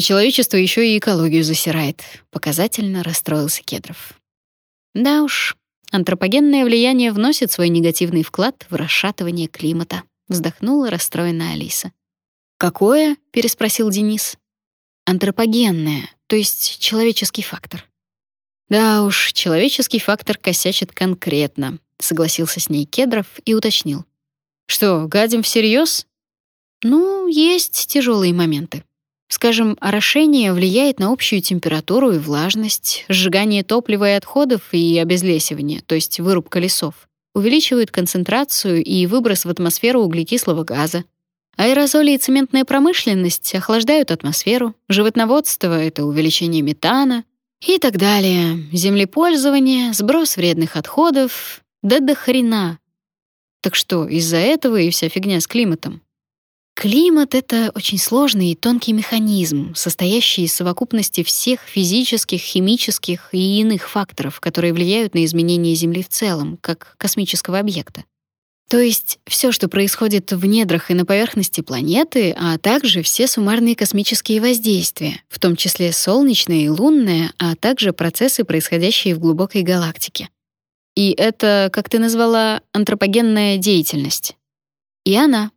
А человечество еще и экологию засирает. Показательно расстроился Кедров. Да уж, антропогенное влияние вносит свой негативный вклад в расшатывание климата, вздохнула расстроенная Алиса. Какое? переспросил Денис. Антропогенное, то есть человеческий фактор. Да уж, человеческий фактор косячит конкретно, согласился с ней Кедров и уточнил. Что, гадим всерьез? Ну, есть тяжелые моменты. Скажем, орошение влияет на общую температуру и влажность, сжигание топлива и отходов и обезлесивание, то есть вырубка лесов, увеличивает концентрацию и выброс в атмосферу углекислого газа. Аэрозоли и цементная промышленность охлаждают атмосферу, животноводство — это увеличение метана и так далее, землепользование, сброс вредных отходов, да до хрена. Так что, из-за этого и вся фигня с климатом. Климат — это очень сложный и тонкий механизм, состоящий из совокупности всех физических, химических и иных факторов, которые влияют на изменение Земли в целом, как космического объекта. То есть все, что происходит в недрах и на поверхности планеты, а также все суммарные космические воздействия, в том числе солнечное и лунное, а также процессы, происходящие в глубокой галактике. И это, как ты назвала, антропогенная деятельность. И она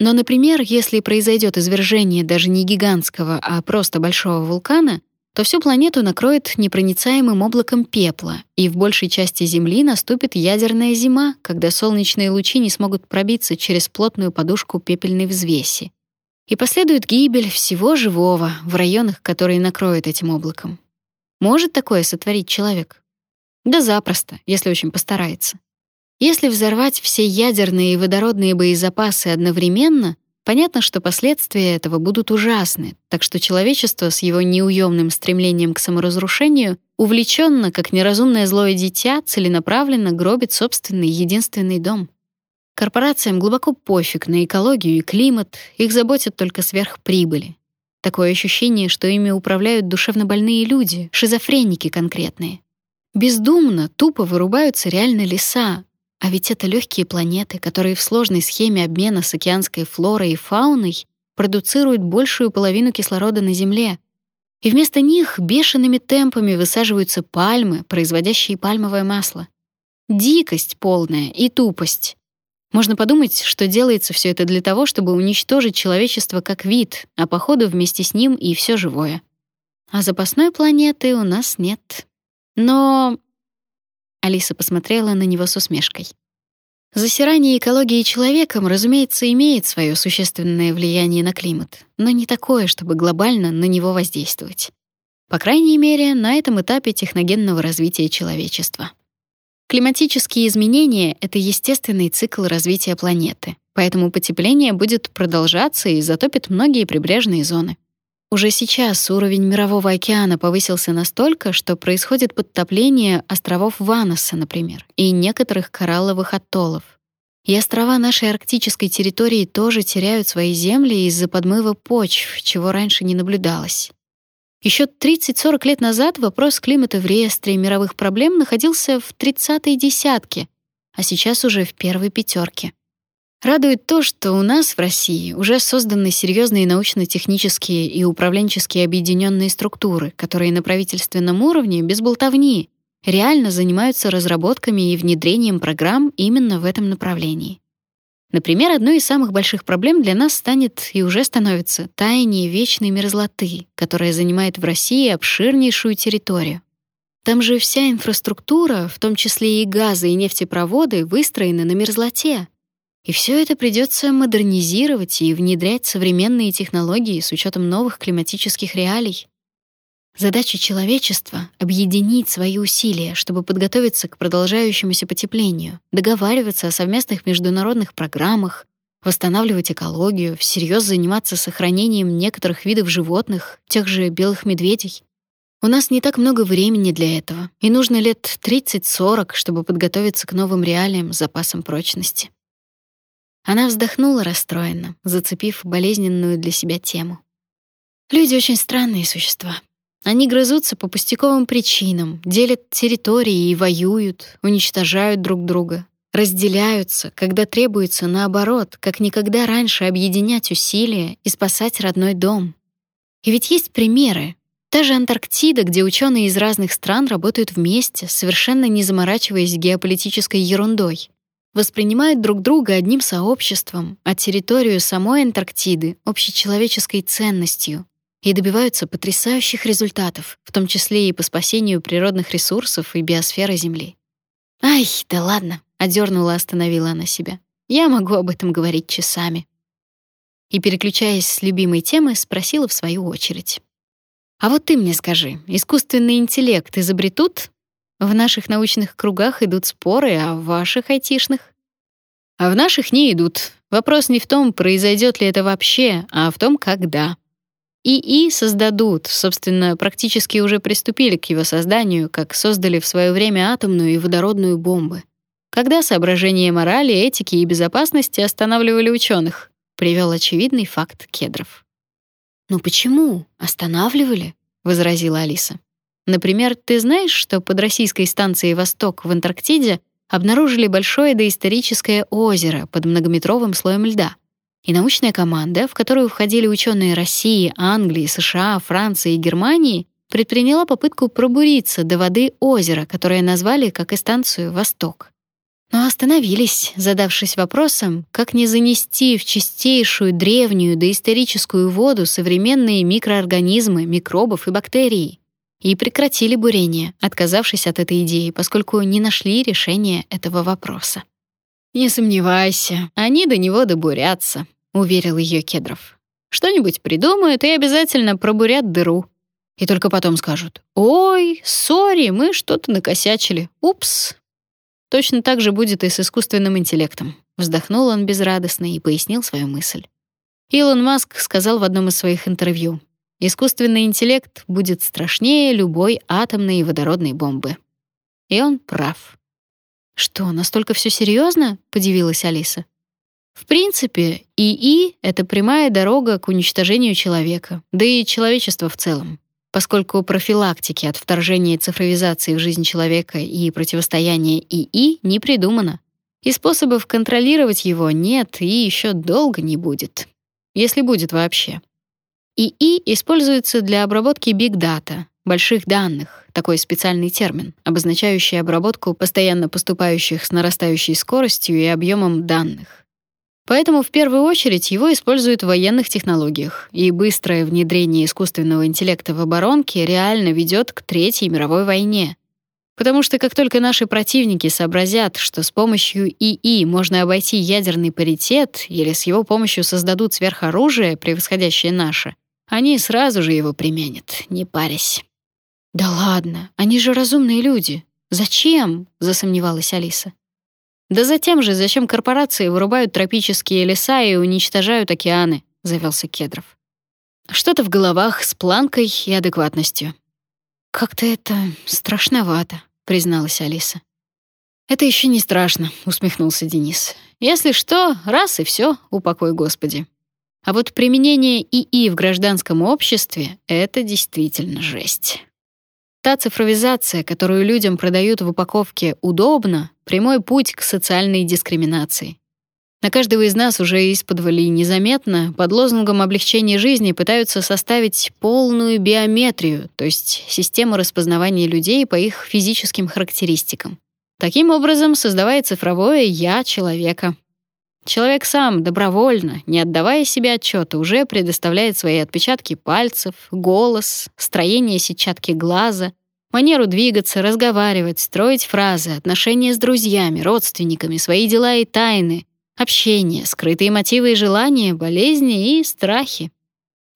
но, например, если произойдет извержение даже не гигантского, а просто большого вулкана, то всю планету накроет непроницаемым облаком пепла, и в большей части Земли наступит ядерная зима, когда солнечные лучи не смогут пробиться через плотную подушку пепельной взвеси. И последует гибель всего живого в районах, которые накроет этим облаком. Может такое сотворить человек? Да запросто, если очень постарается. Если взорвать все ядерные и водородные боезапасы одновременно, понятно, что последствия этого будут ужасны, так что человечество с его неуемным стремлением к саморазрушению увлеченно, как неразумное злое дитя, целенаправленно гробит собственный единственный дом. Корпорациям глубоко пофиг на экологию и климат, их заботят только сверхприбыли. Такое ощущение, что ими управляют душевно больные люди, шизофреники конкретные. Бездумно, тупо вырубаются реально леса, а ведь это легкие планеты, которые в сложной схеме обмена с океанской флорой и фауной продуцируют большую половину кислорода на Земле. И вместо них бешеными темпами высаживаются пальмы, производящие пальмовое масло. Дикость полная и тупость. Можно подумать, что делается все это для того, чтобы уничтожить человечество как вид, а походу вместе с ним и все живое. А запасной планеты у нас нет. Но Алиса посмотрела на него с усмешкой. Засирание экологии человеком, разумеется, имеет свое существенное влияние на климат, но не такое, чтобы глобально на него воздействовать. По крайней мере, на этом этапе техногенного развития человечества. Климатические изменения — это естественный цикл развития планеты, поэтому потепление будет продолжаться и затопит многие прибрежные зоны. Уже сейчас уровень мирового океана повысился настолько, что происходит подтопление островов Ваноса, например, и некоторых коралловых атоллов. И острова нашей арктической территории тоже теряют свои земли из-за подмыва почв, чего раньше не наблюдалось. Еще 30-40 лет назад вопрос климата в реестре мировых проблем находился в 30-й десятке, а сейчас уже в первой пятерке. Радует то, что у нас в России уже созданы серьезные научно-технические и управленческие объединенные структуры, которые на правительственном уровне без болтовни реально занимаются разработками и внедрением программ именно в этом направлении. Например, одной из самых больших проблем для нас станет и уже становится таяние вечной мерзлоты, которая занимает в России обширнейшую территорию. Там же вся инфраструктура, в том числе и газы и нефтепроводы, выстроены на мерзлоте, и все это придется модернизировать и внедрять современные технологии с учетом новых климатических реалий. Задача человечества — объединить свои усилия, чтобы подготовиться к продолжающемуся потеплению, договариваться о совместных международных программах, восстанавливать экологию, всерьез заниматься сохранением некоторых видов животных, тех же белых медведей. У нас не так много времени для этого, и нужно лет 30-40, чтобы подготовиться к новым реалиям с запасом прочности. Она вздохнула расстроенно, зацепив болезненную для себя тему. Люди очень странные существа. Они грызутся по пустяковым причинам, делят территории и воюют, уничтожают друг друга, разделяются, когда требуется наоборот, как никогда раньше объединять усилия и спасать родной дом. И ведь есть примеры. Та же Антарктида, где ученые из разных стран работают вместе, совершенно не заморачиваясь геополитической ерундой. Воспринимают друг друга одним сообществом, а территорию самой Антарктиды — общечеловеческой ценностью, и добиваются потрясающих результатов, в том числе и по спасению природных ресурсов и биосферы Земли. «Ай, да ладно», — одернула, остановила она себя. «Я могу об этом говорить часами». И, переключаясь с любимой темы, спросила в свою очередь. «А вот ты мне скажи, искусственный интеллект изобретут? В наших научных кругах идут споры, а в ваших айтишных?» «А в наших не идут. Вопрос не в том, произойдет ли это вообще, а в том, когда», ИИ создадут, собственно, практически уже приступили к его созданию, как создали в свое время атомную и водородную бомбы. Когда соображения морали, этики и безопасности останавливали ученых, привел очевидный факт Кедров. «Ну почему? Останавливали?» — возразила Алиса. «Например, ты знаешь, что под российской станцией «Восток» в Антарктиде обнаружили большое доисторическое озеро под многометровым слоем льда? И научная команда, в которую входили ученые России, Англии, США, Франции и Германии, предприняла попытку пробуриться до воды озера, которое назвали, как и станцию, «Восток». Но остановились, задавшись вопросом, как не занести в чистейшую древнюю доисторическую воду современные микроорганизмы, микробов и бактерий. И прекратили бурение, отказавшись от этой идеи, поскольку не нашли решения этого вопроса. «Не сомневайся, они до него добурятся», — уверил ее Кедров. «Что-нибудь придумают и обязательно пробурят дыру. И только потом скажут «Ой, сори, мы что-то накосячили. Упс». Точно так же будет и с искусственным интеллектом. Вздохнул он безрадостно и пояснил свою мысль. Илон Маск сказал в одном из своих интервью, «Искусственный интеллект будет страшнее любой атомной и водородной бомбы». И он прав. Что, настолько все серьезно? подивилась Алиса. В принципе, ИИ — это прямая дорога к уничтожению человека, да и человечества в целом. Поскольку профилактики от вторжения цифровизации в жизнь человека и противостояния ИИ не придумано. И способов контролировать его нет и еще долго не будет. Если будет вообще. ИИ используется для обработки биг-дата, больших данных, такой специальный термин, обозначающий обработку постоянно поступающих с нарастающей скоростью и объемом данных. Поэтому в первую очередь его используют в военных технологиях, и быстрое внедрение искусственного интеллекта в оборонки реально ведет к Третьей мировой войне. Потому что как только наши противники сообразят, что с помощью ИИ можно обойти ядерный паритет или с его помощью создадут сверхоружие, превосходящее наше, они сразу же его применят, не парясь. Да ладно, они же разумные люди. Зачем? засомневалась Алиса. Да затем же, зачем корпорации вырубают тропические леса и уничтожают океаны, завелся Кедров. Что-то в головах с планкой и адекватностью. Как-то это страшновато, призналась Алиса. Это еще не страшно, усмехнулся Денис. Если что, раз и все, упокой Господи. А вот применение ИИ в гражданском обществе это действительно жесть. Та цифровизация, которую людям продают в упаковке «удобно», — прямой путь к социальной дискриминации. На каждого из нас уже из-под незаметно под лозунгом облегчения жизни пытаются составить полную биометрию, то есть систему распознавания людей по их физическим характеристикам. Таким образом, создавая цифровое «я» человека. Человек сам, добровольно, не отдавая себе отчета, уже предоставляет свои отпечатки пальцев, голос, строение сетчатки глаза, манеру двигаться, разговаривать, строить фразы, отношения с друзьями, родственниками, свои дела и тайны, общение, скрытые мотивы и желания, болезни и страхи.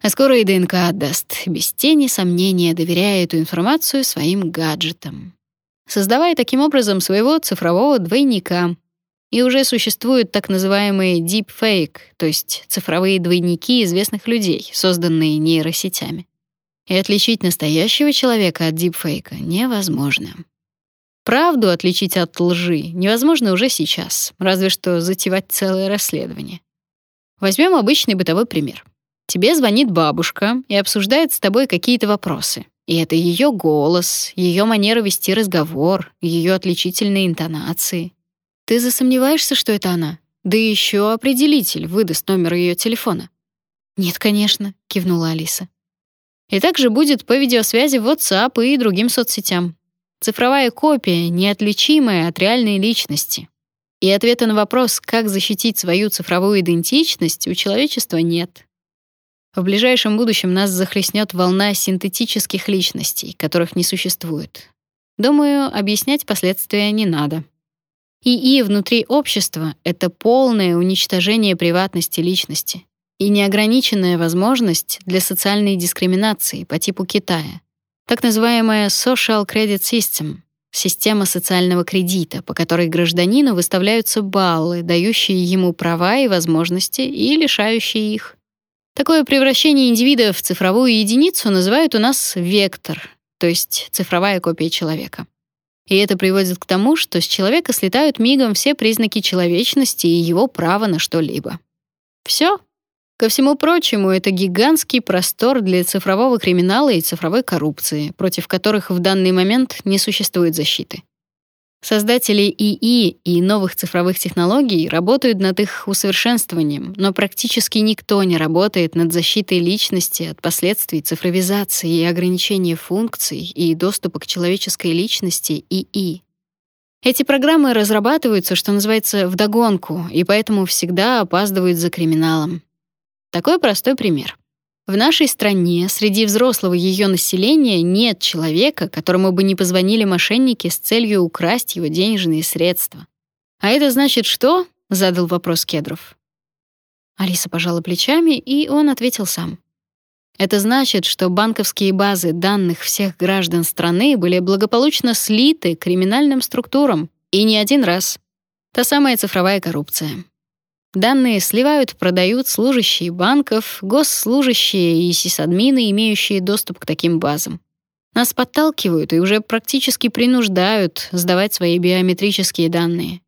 А скоро и ДНК отдаст, без тени сомнения доверяя эту информацию своим гаджетам, создавая таким образом своего цифрового двойника, и уже существуют так называемые deepfake, то есть цифровые двойники известных людей, созданные нейросетями. И отличить настоящего человека от дипфейка невозможно. Правду отличить от лжи невозможно уже сейчас, разве что затевать целое расследование. Возьмем обычный бытовой пример. Тебе звонит бабушка и обсуждает с тобой какие-то вопросы. И это ее голос, ее манера вести разговор, ее отличительные интонации. Ты засомневаешься, что это она? Да еще определитель выдаст номер ее телефона. Нет, конечно, кивнула Алиса. И также будет по видеосвязи в WhatsApp и другим соцсетям. Цифровая копия, неотличимая от реальной личности. И ответа на вопрос, как защитить свою цифровую идентичность, у человечества нет. В ближайшем будущем нас захлестнет волна синтетических личностей, которых не существует. Думаю, объяснять последствия не надо. ИИ внутри общества — это полное уничтожение приватности личности и неограниченная возможность для социальной дискриминации по типу Китая. Так называемая Social Credit System — система социального кредита, по которой гражданину выставляются баллы, дающие ему права и возможности и лишающие их. Такое превращение индивида в цифровую единицу называют у нас вектор, то есть цифровая копия человека. И это приводит к тому, что с человека слетают мигом все признаки человечности и его права на что-либо. Все. Ко всему прочему, это гигантский простор для цифрового криминала и цифровой коррупции, против которых в данный момент не существует защиты. Создатели ИИ и новых цифровых технологий работают над их усовершенствованием, но практически никто не работает над защитой личности от последствий цифровизации и ограничения функций и доступа к человеческой личности ИИ. Эти программы разрабатываются, что называется, вдогонку, и поэтому всегда опаздывают за криминалом. Такой простой пример. В нашей стране среди взрослого ее населения нет человека, которому бы не позвонили мошенники с целью украсть его денежные средства. А это значит что? задал вопрос Кедров. Алиса пожала плечами, и он ответил сам. Это значит, что банковские базы данных всех граждан страны были благополучно слиты криминальным структурам, и не один раз. Та самая цифровая коррупция. Данные сливают, продают служащие банков, госслужащие и сисадмины, имеющие доступ к таким базам. Нас подталкивают и уже практически принуждают сдавать свои биометрические данные.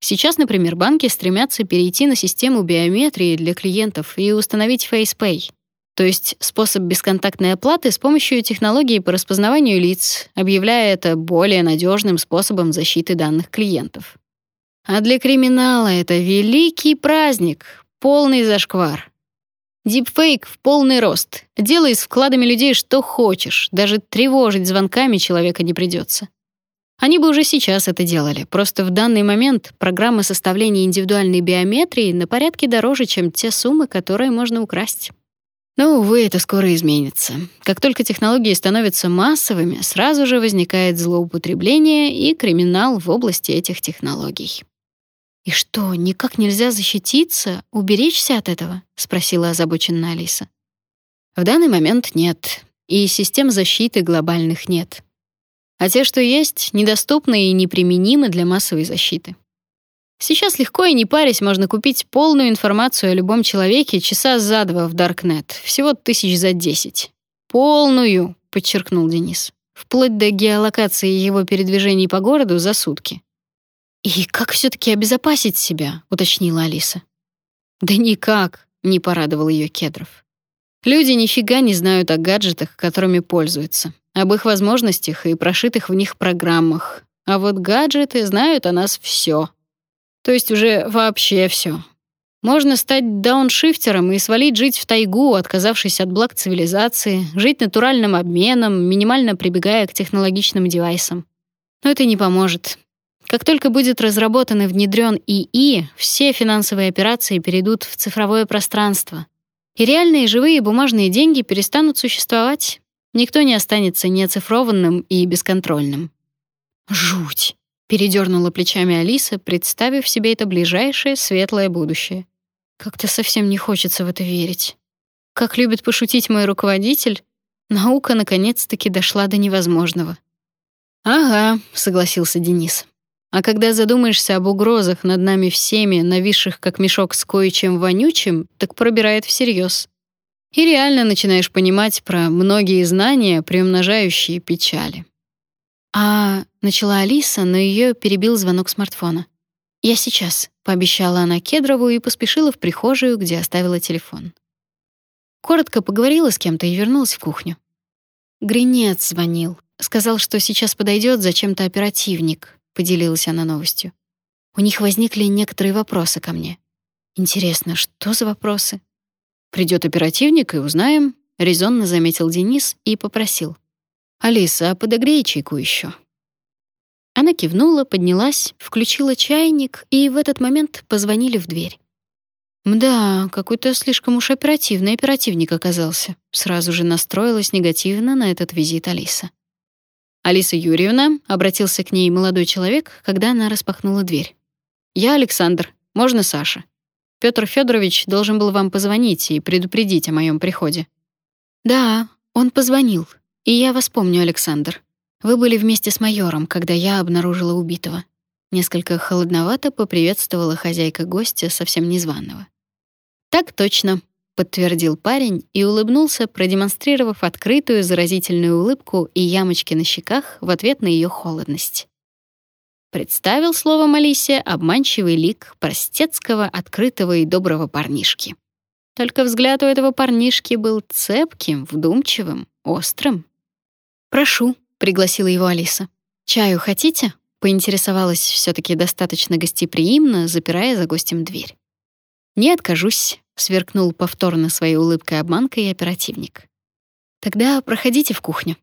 Сейчас, например, банки стремятся перейти на систему биометрии для клиентов и установить FacePay, то есть способ бесконтактной оплаты с помощью технологии по распознаванию лиц, объявляя это более надежным способом защиты данных клиентов. А для криминала это великий праздник, полный зашквар. Дипфейк в полный рост. Делай с вкладами людей что хочешь, даже тревожить звонками человека не придется. Они бы уже сейчас это делали, просто в данный момент программа составления индивидуальной биометрии на порядке дороже, чем те суммы, которые можно украсть. Но, увы, это скоро изменится. Как только технологии становятся массовыми, сразу же возникает злоупотребление и криминал в области этих технологий. «И что, никак нельзя защититься, уберечься от этого?» — спросила озабоченная Алиса. «В данный момент нет, и систем защиты глобальных нет. А те, что есть, недоступны и неприменимы для массовой защиты. Сейчас легко и не парясь можно купить полную информацию о любом человеке часа за два в Даркнет, всего тысяч за десять. Полную, подчеркнул Денис. Вплоть до геолокации его передвижений по городу за сутки. «И как все таки обезопасить себя?» — уточнила Алиса. «Да никак», — не порадовал ее Кедров. «Люди нифига не знают о гаджетах, которыми пользуются, об их возможностях и прошитых в них программах. А вот гаджеты знают о нас все. То есть уже вообще все. Можно стать дауншифтером и свалить жить в тайгу, отказавшись от благ цивилизации, жить натуральным обменом, минимально прибегая к технологичным девайсам. Но это не поможет. Как только будет разработан и внедрен ИИ, все финансовые операции перейдут в цифровое пространство. И реальные живые бумажные деньги перестанут существовать. Никто не останется неоцифрованным и бесконтрольным. Жуть, передернула плечами Алиса, представив себе это ближайшее светлое будущее. Как-то совсем не хочется в это верить. Как любит пошутить мой руководитель, наука наконец-таки дошла до невозможного. Ага, согласился Денис. А когда задумаешься об угрозах над нами всеми, нависших как мешок с кое-чем вонючим, так пробирает всерьез. И реально начинаешь понимать про многие знания, приумножающие печали. А начала Алиса, но ее перебил звонок смартфона. «Я сейчас», — пообещала она Кедрову и поспешила в прихожую, где оставила телефон. Коротко поговорила с кем-то и вернулась в кухню. Гринец звонил. Сказал, что сейчас подойдет зачем-то оперативник поделилась она новостью. У них возникли некоторые вопросы ко мне. Интересно, что за вопросы? Придет оперативник и узнаем, — резонно заметил Денис и попросил. «Алиса, а подогрей чайку еще. Она кивнула, поднялась, включила чайник, и в этот момент позвонили в дверь. Да, какой-то слишком уж оперативный оперативник оказался. Сразу же настроилась негативно на этот визит Алиса. Алиса Юрьевна обратился к ней молодой человек, когда она распахнула дверь. Я Александр, можно Саша? Петр Федорович должен был вам позвонить и предупредить о моем приходе. Да, он позвонил. И я вас помню, Александр. Вы были вместе с майором, когда я обнаружила убитого. Несколько холодновато поприветствовала хозяйка гостя совсем незваного. Так точно, подтвердил парень и улыбнулся, продемонстрировав открытую заразительную улыбку и ямочки на щеках в ответ на ее холодность. Представил слово Алисе обманчивый лик простецкого, открытого и доброго парнишки. Только взгляд у этого парнишки был цепким, вдумчивым, острым. «Прошу», — пригласила его Алиса. «Чаю хотите?» — поинтересовалась все таки достаточно гостеприимно, запирая за гостем дверь. «Не откажусь», — сверкнул повторно своей улыбкой обманкой оперативник. «Тогда проходите в кухню».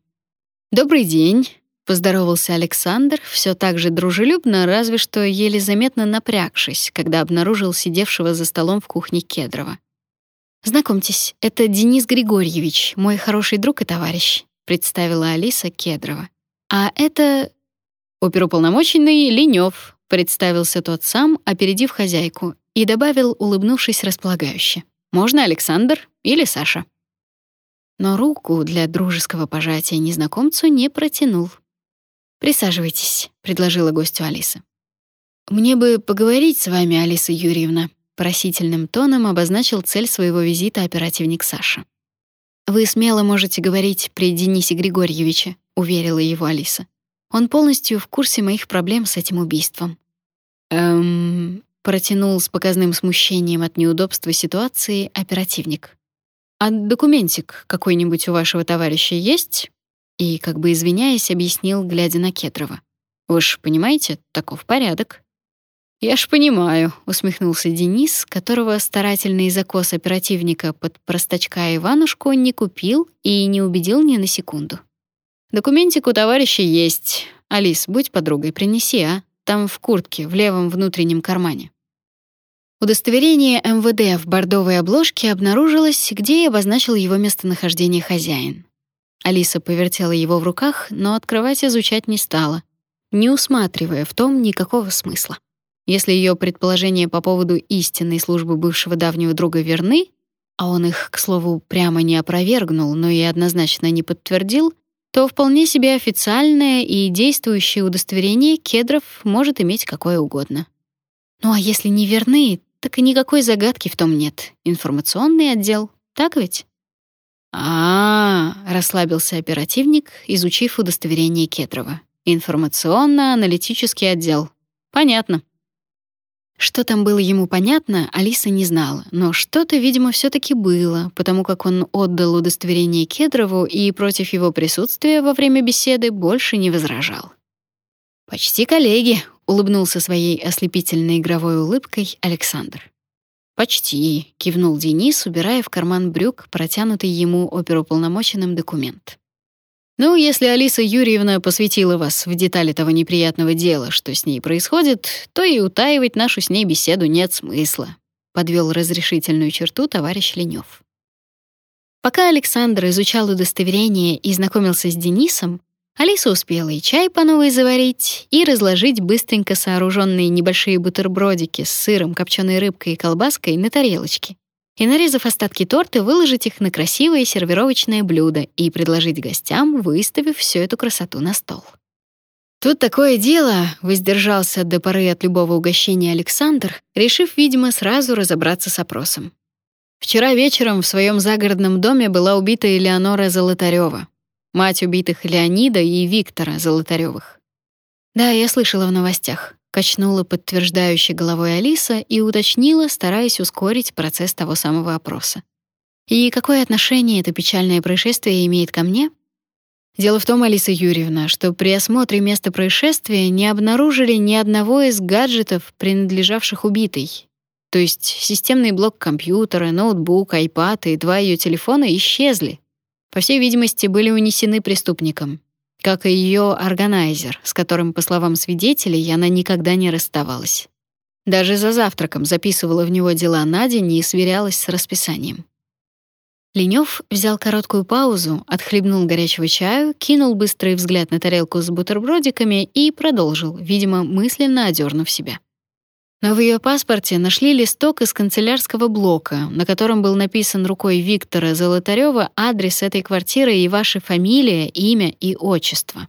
«Добрый день», — поздоровался Александр, все так же дружелюбно, разве что еле заметно напрягшись, когда обнаружил сидевшего за столом в кухне Кедрова. «Знакомьтесь, это Денис Григорьевич, мой хороший друг и товарищ», — представила Алиса Кедрова. «А это...» «Оперуполномоченный Ленёв», — представился тот сам, опередив хозяйку, и добавил, улыбнувшись располагающе. «Можно Александр или Саша?» Но руку для дружеского пожатия незнакомцу не протянул. «Присаживайтесь», — предложила гостю Алиса. «Мне бы поговорить с вами, Алиса Юрьевна», — просительным тоном обозначил цель своего визита оперативник Саша. «Вы смело можете говорить при Денисе Григорьевиче», — уверила его Алиса. «Он полностью в курсе моих проблем с этим убийством». «Эм...» протянул с показным смущением от неудобства ситуации оперативник. А документик какой-нибудь у вашего товарища есть? И как бы извиняясь, объяснил, глядя на Кедрова. Вы ж понимаете, таков порядок. Я ж понимаю, усмехнулся Денис, которого старательный закос оперативника под простачка Иванушку не купил и не убедил ни на секунду. Документик у товарища есть. Алис, будь подругой, принеси, а? Там в куртке, в левом внутреннем кармане. Удостоверение МВД в бордовой обложке обнаружилось, где и обозначил его местонахождение хозяин. Алиса повертела его в руках, но открывать изучать не стала, не усматривая в том никакого смысла. Если ее предположения по поводу истинной службы бывшего давнего друга верны, а он их, к слову, прямо не опровергнул, но и однозначно не подтвердил, то вполне себе официальное и действующее удостоверение Кедров может иметь какое угодно. Ну а если не верны, так и никакой загадки в том нет. Информационный отдел, так ведь? А, -а, -а расслабился оперативник, изучив удостоверение Кетрова. Информационно-аналитический отдел. Понятно. Что там было ему понятно, Алиса не знала, но что-то, видимо, все таки было, потому как он отдал удостоверение Кедрову и против его присутствия во время беседы больше не возражал. Почти коллеги, улыбнулся своей ослепительной игровой улыбкой Александр. Почти, кивнул Денис, убирая в карман брюк протянутый ему оперуполномоченным документ. Ну, если Алиса Юрьевна посвятила вас в детали того неприятного дела, что с ней происходит, то и утаивать нашу с ней беседу нет смысла, подвел разрешительную черту товарищ Ленёв. Пока Александр изучал удостоверение и знакомился с Денисом, Алиса успела и чай по новой заварить, и разложить быстренько сооруженные небольшие бутербродики с сыром, копченой рыбкой и колбаской на тарелочке. И нарезав остатки торта, выложить их на красивое сервировочное блюдо и предложить гостям, выставив всю эту красоту на стол. Тут такое дело, воздержался до поры от любого угощения Александр, решив, видимо, сразу разобраться с опросом. Вчера вечером в своем загородном доме была убита Элеонора Золотарёва, мать убитых Леонида и Виктора Золотарёвых. Да, я слышала в новостях, качнула подтверждающей головой Алиса и уточнила, стараясь ускорить процесс того самого опроса. И какое отношение это печальное происшествие имеет ко мне? Дело в том, Алиса Юрьевна, что при осмотре места происшествия не обнаружили ни одного из гаджетов, принадлежавших убитой. То есть системный блок компьютера, ноутбук, айпад и два ее телефона исчезли. По всей видимости, были унесены преступником. Как и ее органайзер, с которым, по словам свидетелей, она никогда не расставалась. Даже за завтраком записывала в него дела на день и сверялась с расписанием. Ленёв взял короткую паузу, отхлебнул горячего чаю, кинул быстрый взгляд на тарелку с бутербродиками и продолжил, видимо, мысленно одернув себя. Но в ее паспорте нашли листок из канцелярского блока, на котором был написан рукой Виктора Золотарёва адрес этой квартиры и ваша фамилия, имя и отчество.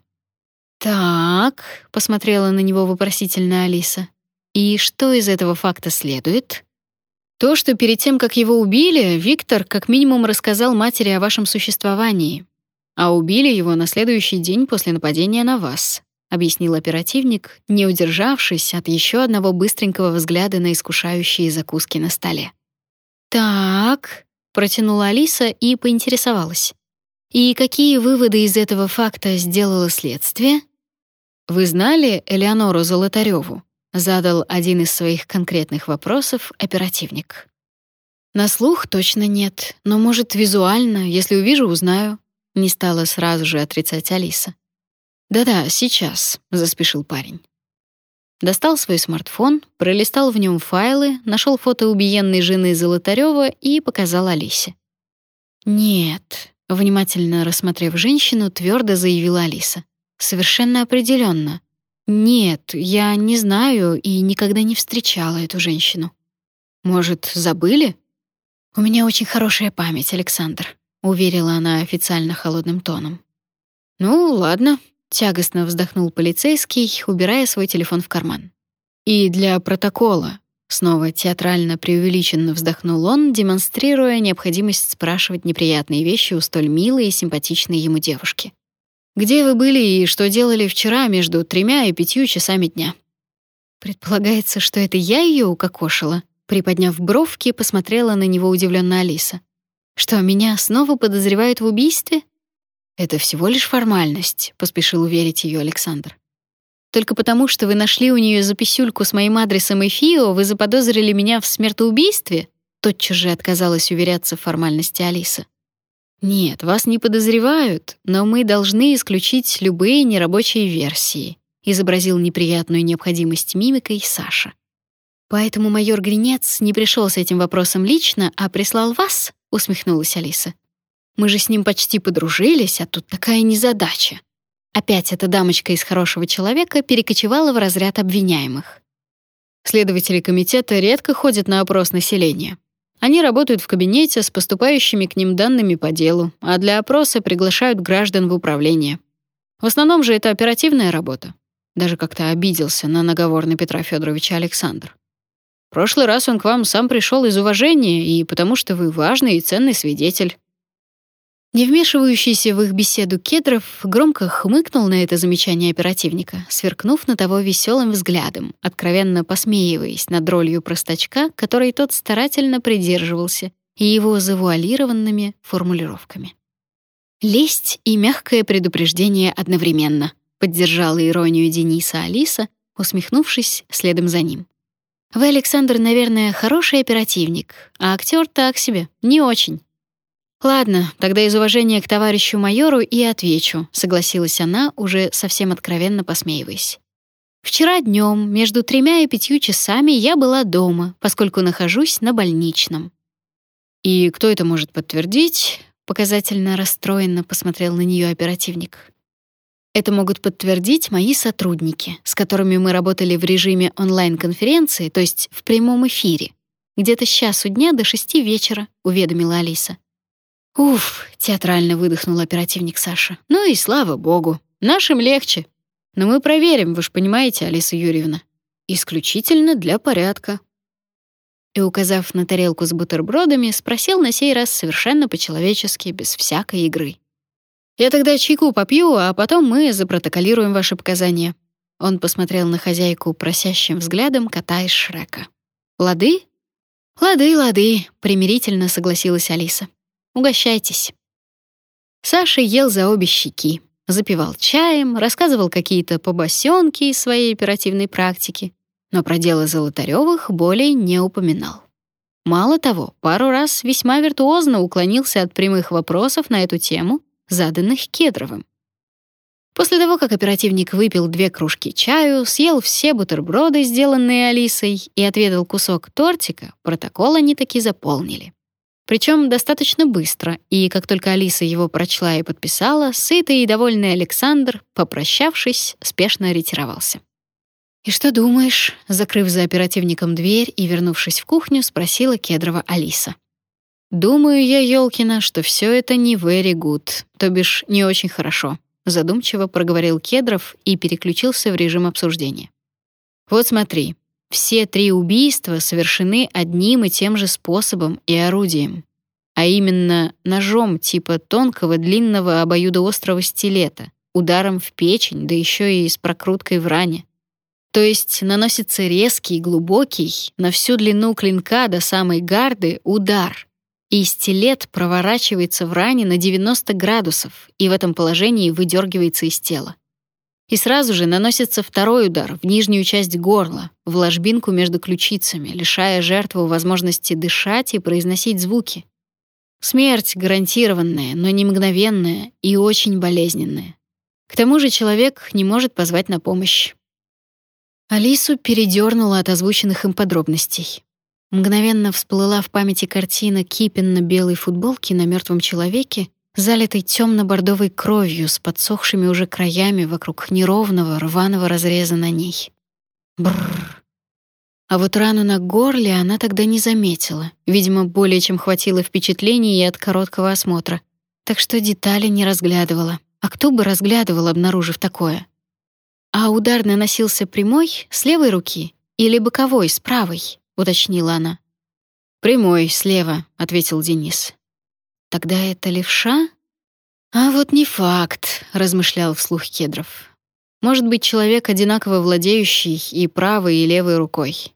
«Так», — посмотрела на него вопросительно Алиса, «и что из этого факта следует?» То, что перед тем, как его убили, Виктор как минимум рассказал матери о вашем существовании, а убили его на следующий день после нападения на вас, объяснил оперативник, не удержавшись от еще одного быстренького взгляда на искушающие закуски на столе. Так, протянула Алиса и поинтересовалась: "И какие выводы из этого факта сделало следствие?" Вы знали Элеонору Золотареву? задал один из своих конкретных вопросов оперативник. На слух точно нет, но может визуально, если увижу, узнаю. Не стала сразу же отрицать Алиса. Да-да, сейчас, заспешил парень. Достал свой смартфон, пролистал в нем файлы, нашел фото убиенной жены Золотарева и показал Алисе. Нет, внимательно рассмотрев женщину, твердо заявила Алиса. Совершенно определенно. Нет, я не знаю и никогда не встречала эту женщину. Может, забыли? У меня очень хорошая память, Александр, уверила она официально холодным тоном. Ну, ладно, тягостно вздохнул полицейский, убирая свой телефон в карман. И для протокола, снова театрально преувеличенно вздохнул он, демонстрируя необходимость спрашивать неприятные вещи у столь милой и симпатичной ему девушки. Где вы были и что делали вчера между тремя и пятью часами дня? Предполагается, что это я ее укокошила. Приподняв бровки, посмотрела на него удивленно Алиса. Что меня снова подозревают в убийстве? Это всего лишь формальность, поспешил уверить ее Александр. Только потому, что вы нашли у нее записюльку с моим адресом и ФИО, вы заподозрили меня в смертоубийстве? Тотчас же отказалась уверяться в формальности Алиса. Нет, вас не подозревают, но мы должны исключить любые нерабочие версии, изобразил неприятную необходимость мимикой Саша. Поэтому майор Гринец не пришел с этим вопросом лично, а прислал вас, усмехнулась Алиса. Мы же с ним почти подружились, а тут такая незадача. Опять эта дамочка из хорошего человека перекочевала в разряд обвиняемых. Следователи комитета редко ходят на опрос населения, они работают в кабинете с поступающими к ним данными по делу, а для опроса приглашают граждан в управление. В основном же это оперативная работа. Даже как-то обиделся на наговор на Петра Федоровича Александр. Прошлый раз он к вам сам пришел из уважения и потому что вы важный и ценный свидетель. Не вмешивающийся в их беседу Кедров громко хмыкнул на это замечание оперативника, сверкнув на того веселым взглядом, откровенно посмеиваясь над ролью простачка, которой тот старательно придерживался, и его завуалированными формулировками. «Лесть и мягкое предупреждение одновременно», — поддержала иронию Дениса Алиса, усмехнувшись следом за ним. «Вы, Александр, наверное, хороший оперативник, а актер так себе, не очень». Ладно, тогда из уважения к товарищу майору и отвечу, согласилась она, уже совсем откровенно посмеиваясь. Вчера днем между тремя и пятью часами я была дома, поскольку нахожусь на больничном. И кто это может подтвердить? Показательно расстроенно посмотрел на нее оперативник. Это могут подтвердить мои сотрудники, с которыми мы работали в режиме онлайн-конференции, то есть в прямом эфире. Где-то с часу дня до шести вечера, уведомила Алиса. Уф, театрально выдохнул оперативник Саша. Ну и слава богу, нашим легче. Но мы проверим, вы же понимаете, Алиса Юрьевна. Исключительно для порядка. И указав на тарелку с бутербродами, спросил на сей раз совершенно по-человечески, без всякой игры. Я тогда чайку попью, а потом мы запротоколируем ваши показания. Он посмотрел на хозяйку просящим взглядом кота из Шрека. Лады? Лады, лады, примирительно согласилась Алиса. Угощайтесь. Саша ел за обе щеки, запивал чаем, рассказывал какие-то побосенки из своей оперативной практики. но про дело Золотарёвых более не упоминал. Мало того, пару раз весьма виртуозно уклонился от прямых вопросов на эту тему, заданных Кедровым. После того, как оперативник выпил две кружки чаю, съел все бутерброды, сделанные Алисой, и отведал кусок тортика, протокол они таки заполнили. Причем достаточно быстро, и как только Алиса его прочла и подписала, сытый и довольный Александр, попрощавшись, спешно ретировался. «И что думаешь?» — закрыв за оперативником дверь и вернувшись в кухню, спросила Кедрова Алиса. «Думаю я, Ёлкина, что все это не very good, то бишь не очень хорошо», задумчиво проговорил Кедров и переключился в режим обсуждения. Вот смотри, все три убийства совершены одним и тем же способом и орудием, а именно ножом типа тонкого длинного обоюдоострого стилета, ударом в печень, да еще и с прокруткой в ране. То есть наносится резкий, глубокий, на всю длину клинка до самой гарды удар, и стилет проворачивается в ране на 90 градусов и в этом положении выдергивается из тела. И сразу же наносится второй удар в нижнюю часть горла, в ложбинку между ключицами, лишая жертву возможности дышать и произносить звуки. Смерть гарантированная, но не мгновенная и очень болезненная. К тому же человек не может позвать на помощь. Алису передернуло от озвученных им подробностей. Мгновенно всплыла в памяти картина Кипин белой футболки на мертвом человеке, залитой темно-бордовой кровью с подсохшими уже краями вокруг неровного рваного разреза на ней. Бррр. А вот рану на горле она тогда не заметила. Видимо, более чем хватило впечатлений и от короткого осмотра. Так что детали не разглядывала. А кто бы разглядывал, обнаружив такое? А удар наносился прямой, с левой руки или боковой, с правой? уточнила она. Прямой слева, ответил Денис. Тогда это левша? А вот не факт, размышлял вслух Кедров. Может быть, человек одинаково владеющий и правой, и левой рукой.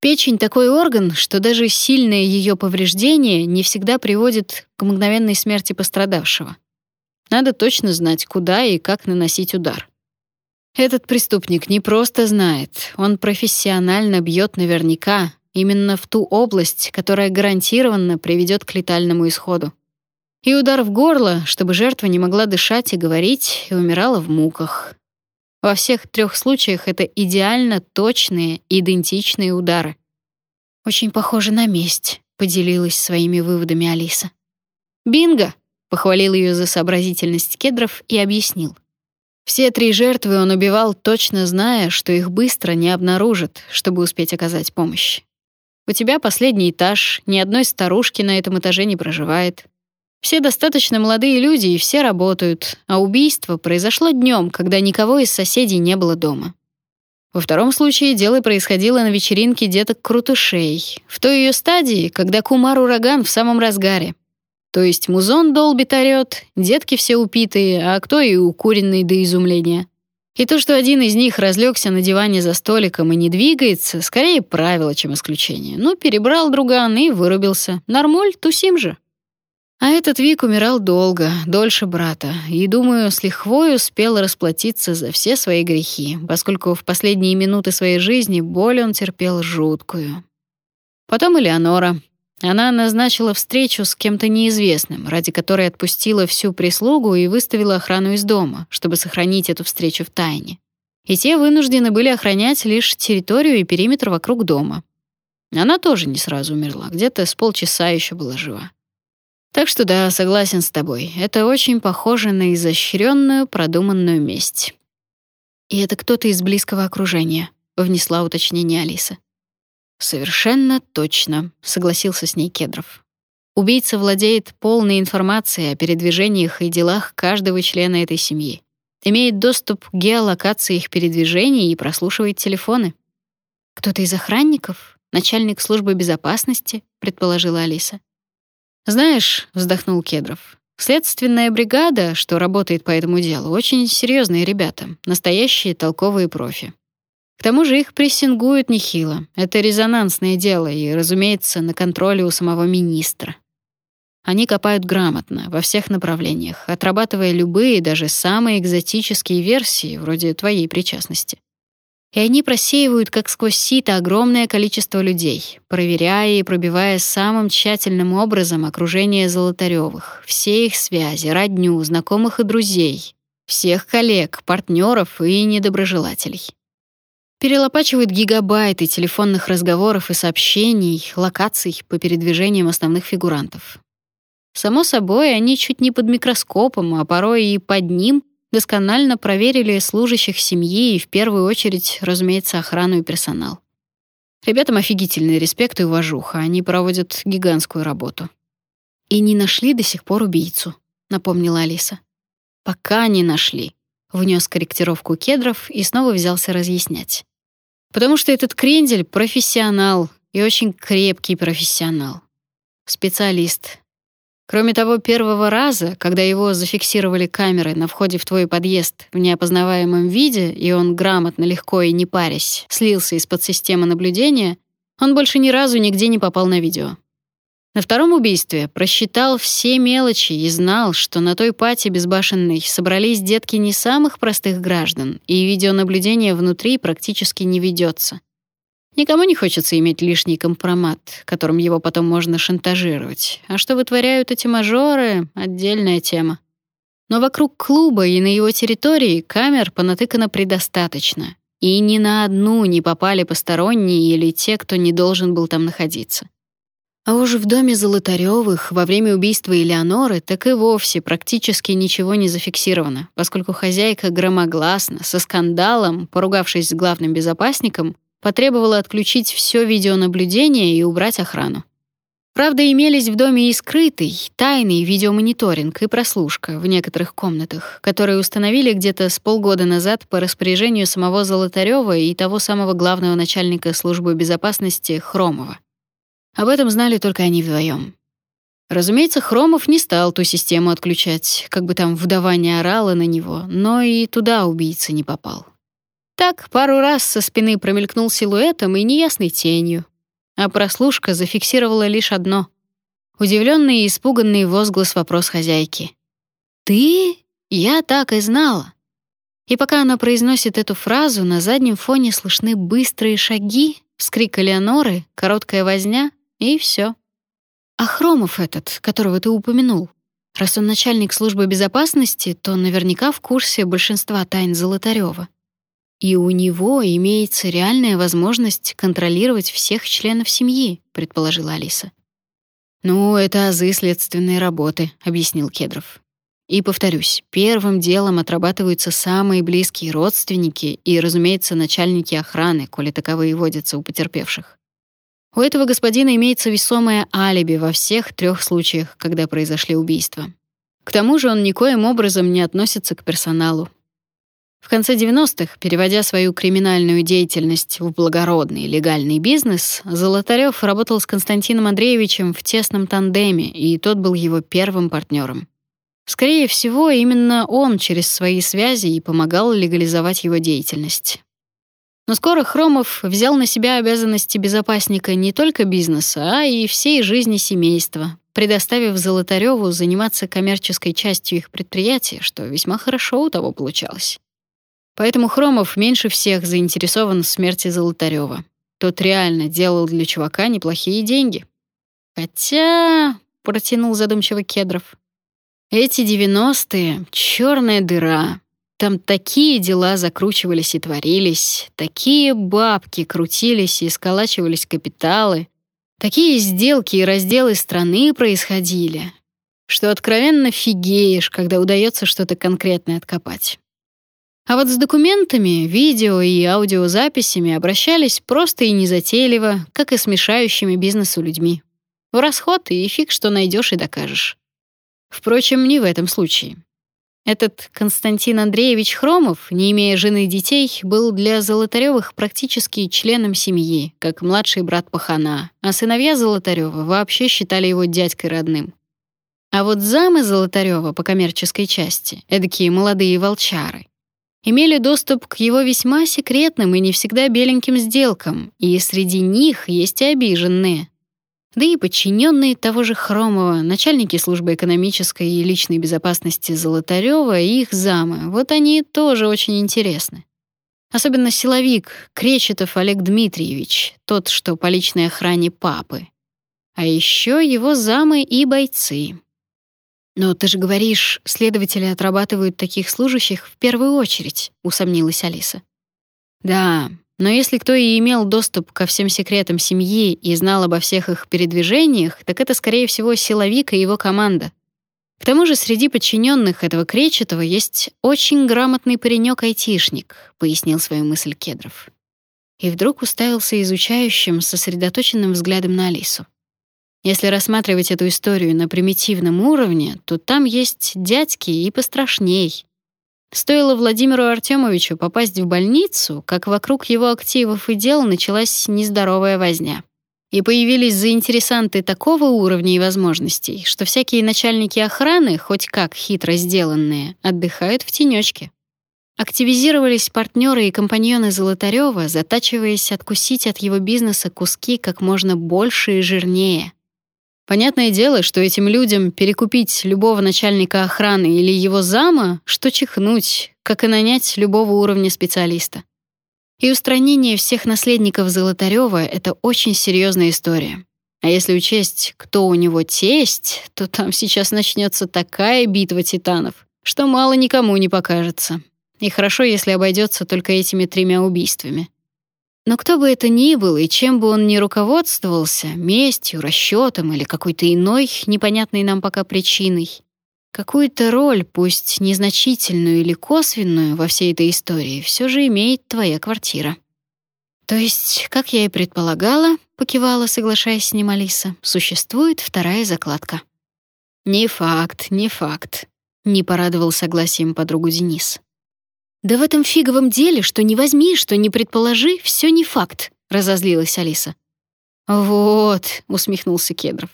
Печень такой орган, что даже сильное ее повреждение не всегда приводит к мгновенной смерти пострадавшего. Надо точно знать, куда и как наносить удар. Этот преступник не просто знает, он профессионально бьет наверняка именно в ту область, которая гарантированно приведет к летальному исходу. И удар в горло, чтобы жертва не могла дышать и говорить, и умирала в муках. Во всех трех случаях это идеально точные, идентичные удары. Очень похоже на месть, поделилась своими выводами Алиса. Бинго, похвалил ее за сообразительность Кедров и объяснил. Все три жертвы он убивал, точно зная, что их быстро не обнаружат, чтобы успеть оказать помощь. У тебя последний этаж, ни одной старушки на этом этаже не проживает. Все достаточно молодые люди и все работают, а убийство произошло днем, когда никого из соседей не было дома. Во втором случае дело происходило на вечеринке деток Крутышей, в той ее стадии, когда кумар-ураган в самом разгаре. То есть музон долбит орёт, детки все упитые, а кто и укуренный до изумления. И то, что один из них разлегся на диване за столиком и не двигается, скорее правило, чем исключение. Ну, перебрал друган и вырубился. Нормоль, тусим же. А этот Вик умирал долго, дольше брата, и, думаю, с лихвой успел расплатиться за все свои грехи, поскольку в последние минуты своей жизни боль он терпел жуткую. Потом Элеонора, она назначила встречу с кем-то неизвестным, ради которой отпустила всю прислугу и выставила охрану из дома, чтобы сохранить эту встречу в тайне. И те вынуждены были охранять лишь территорию и периметр вокруг дома. Она тоже не сразу умерла, где-то с полчаса еще была жива. Так что да, согласен с тобой. Это очень похоже на изощренную, продуманную месть. И это кто-то из близкого окружения, внесла уточнение Алиса. Совершенно точно, согласился с ней Кедров. Убийца владеет полной информацией о передвижениях и делах каждого члена этой семьи. Имеет доступ к геолокации их передвижений и прослушивает телефоны. Кто-то из охранников, начальник службы безопасности, предположила Алиса. Знаешь, вздохнул Кедров. Следственная бригада, что работает по этому делу, очень серьезные ребята, настоящие толковые профи. К тому же их прессингуют нехило. Это резонансное дело и, разумеется, на контроле у самого министра. Они копают грамотно, во всех направлениях, отрабатывая любые, даже самые экзотические версии, вроде твоей причастности. и они просеивают как сквозь сито огромное количество людей, проверяя и пробивая самым тщательным образом окружение Золотарёвых, все их связи, родню, знакомых и друзей, всех коллег, партнеров и недоброжелателей. Перелопачивают гигабайты телефонных разговоров и сообщений, локаций по передвижениям основных фигурантов. Само собой, они чуть не под микроскопом, а порой и под ним досконально проверили служащих семьи и в первую очередь, разумеется, охрану и персонал. Ребятам офигительный респект и уважуха, они проводят гигантскую работу. И не нашли до сих пор убийцу, напомнила Алиса. Пока не нашли. Внес корректировку кедров и снова взялся разъяснять. Потому что этот крендель профессионал и очень крепкий профессионал. Специалист, Кроме того, первого раза, когда его зафиксировали камеры на входе в твой подъезд в неопознаваемом виде, и он грамотно, легко и не парясь слился из-под системы наблюдения, он больше ни разу нигде не попал на видео. На втором убийстве просчитал все мелочи и знал, что на той пати безбашенной собрались детки не самых простых граждан, и видеонаблюдение внутри практически не ведется. Никому не хочется иметь лишний компромат, которым его потом можно шантажировать. А что вытворяют эти мажоры — отдельная тема. Но вокруг клуба и на его территории камер понатыкано предостаточно. И ни на одну не попали посторонние или те, кто не должен был там находиться. А уж в доме Золотарёвых во время убийства Элеоноры так и вовсе практически ничего не зафиксировано, поскольку хозяйка громогласно, со скандалом, поругавшись с главным безопасником, потребовала отключить все видеонаблюдение и убрать охрану. Правда, имелись в доме и скрытый, тайный видеомониторинг и прослушка в некоторых комнатах, которые установили где-то с полгода назад по распоряжению самого Золотарёва и того самого главного начальника службы безопасности Хромова. Об этом знали только они вдвоем. Разумеется, Хромов не стал ту систему отключать, как бы там вдова не орала на него, но и туда убийца не попал. Так пару раз со спины промелькнул силуэтом и неясной тенью, а прослушка зафиксировала лишь одно — удивленный и испуганный возглас вопрос хозяйки. «Ты? Я так и знала». И пока она произносит эту фразу, на заднем фоне слышны быстрые шаги, вскрик Элеоноры, короткая возня и все. А Хромов этот, которого ты упомянул, раз он начальник службы безопасности, то наверняка в курсе большинства тайн Золотарёва. И у него имеется реальная возможность контролировать всех членов семьи, предположила Алиса. Ну, это азы следственной работы, объяснил Кедров. И повторюсь, первым делом отрабатываются самые близкие родственники и, разумеется, начальники охраны, коли таковые водятся у потерпевших. У этого господина имеется весомое алиби во всех трех случаях, когда произошли убийства. К тому же он никоим образом не относится к персоналу, в конце 90-х, переводя свою криминальную деятельность в благородный легальный бизнес, Золотарев работал с Константином Андреевичем в тесном тандеме, и тот был его первым партнером. Скорее всего, именно он через свои связи и помогал легализовать его деятельность. Но скоро Хромов взял на себя обязанности безопасника не только бизнеса, а и всей жизни семейства, предоставив Золотареву заниматься коммерческой частью их предприятия, что весьма хорошо у того получалось. Поэтому Хромов меньше всех заинтересован в смерти Золотарёва. Тот реально делал для чувака неплохие деньги. Хотя, протянул задумчиво Кедров. Эти девяностые — чёрная дыра. Там такие дела закручивались и творились, такие бабки крутились и сколачивались капиталы, такие сделки и разделы страны происходили, что откровенно фигеешь, когда удается что-то конкретное откопать. А вот с документами, видео и аудиозаписями обращались просто и незатейливо, как и с мешающими бизнесу людьми. В расход и фиг, что найдешь и докажешь. Впрочем, не в этом случае. Этот Константин Андреевич Хромов, не имея жены и детей, был для Золотарёвых практически членом семьи, как младший брат пахана, а сыновья Золотарёва вообще считали его дядькой родным. А вот замы Золотарёва по коммерческой части, эдакие молодые волчары, имели доступ к его весьма секретным и не всегда беленьким сделкам, и среди них есть и обиженные. Да и подчиненные того же Хромова, начальники службы экономической и личной безопасности Золотарёва и их замы, вот они тоже очень интересны. Особенно силовик Кречетов Олег Дмитриевич, тот, что по личной охране папы. А еще его замы и бойцы. Но ты же говоришь, следователи отрабатывают таких служащих в первую очередь, усомнилась Алиса. Да, но если кто и имел доступ ко всем секретам семьи и знал обо всех их передвижениях, так это скорее всего силовик и его команда. К тому же среди подчиненных этого Кречетова есть очень грамотный паренек-айтишник, пояснил свою мысль Кедров. И вдруг уставился изучающим, сосредоточенным взглядом на Алису. Если рассматривать эту историю на примитивном уровне, то там есть дядьки и пострашней. Стоило Владимиру Артемовичу попасть в больницу, как вокруг его активов и дел началась нездоровая возня. И появились заинтересанты такого уровня и возможностей, что всякие начальники охраны, хоть как хитро сделанные, отдыхают в тенечке. Активизировались партнеры и компаньоны Золотарева, затачиваясь откусить от его бизнеса куски как можно больше и жирнее. Понятное дело, что этим людям перекупить любого начальника охраны или его зама, что чихнуть, как и нанять любого уровня специалиста. И устранение всех наследников Золотарева — это очень серьезная история. А если учесть, кто у него тесть, то там сейчас начнется такая битва титанов, что мало никому не покажется. И хорошо, если обойдется только этими тремя убийствами. Но кто бы это ни был и чем бы он ни руководствовался, местью, расчетом или какой-то иной, непонятной нам пока причиной, какую-то роль, пусть незначительную или косвенную во всей этой истории, все же имеет твоя квартира. То есть, как я и предполагала, покивала, соглашаясь с ним Алиса, существует вторая закладка. Не факт, не факт, не порадовал согласием подругу Денис. Да в этом фиговом деле, что не возьми, что не предположи, все не факт, разозлилась Алиса. Вот, усмехнулся Кедров.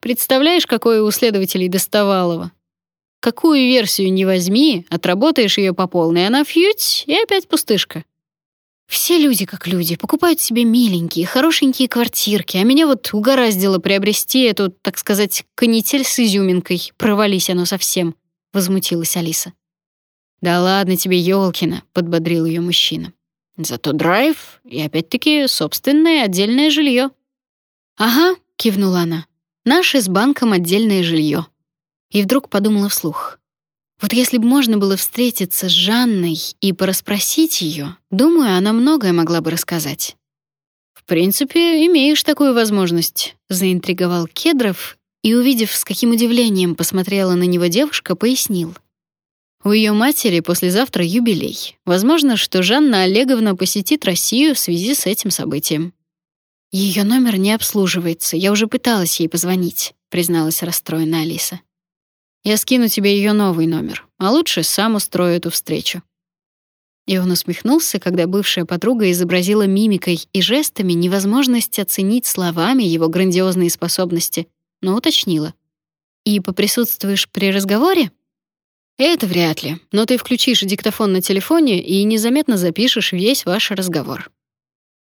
Представляешь, какое у следователей доставалово? Какую версию не возьми, отработаешь ее по полной, она фьють, и опять пустышка. Все люди как люди, покупают себе миленькие, хорошенькие квартирки, а меня вот угораздило приобрести эту, так сказать, канитель с изюминкой. Провались оно совсем, возмутилась Алиса. «Да ладно тебе, Ёлкина», — подбодрил ее мужчина. «Зато драйв и опять-таки собственное отдельное жилье». «Ага», — кивнула она, — «наше с банком отдельное жилье». И вдруг подумала вслух. Вот если бы можно было встретиться с Жанной и порасспросить ее, думаю, она многое могла бы рассказать. «В принципе, имеешь такую возможность», — заинтриговал Кедров и, увидев, с каким удивлением посмотрела на него девушка, пояснил. У ее матери послезавтра юбилей. Возможно, что Жанна Олеговна посетит Россию в связи с этим событием. Ее номер не обслуживается. Я уже пыталась ей позвонить, призналась расстроенная Алиса. Я скину тебе ее новый номер, а лучше сам устрою эту встречу. И он усмехнулся, когда бывшая подруга изобразила мимикой и жестами невозможность оценить словами его грандиозные способности, но уточнила: "И поприсутствуешь при разговоре?" Это вряд ли, но ты включишь диктофон на телефоне и незаметно запишешь весь ваш разговор.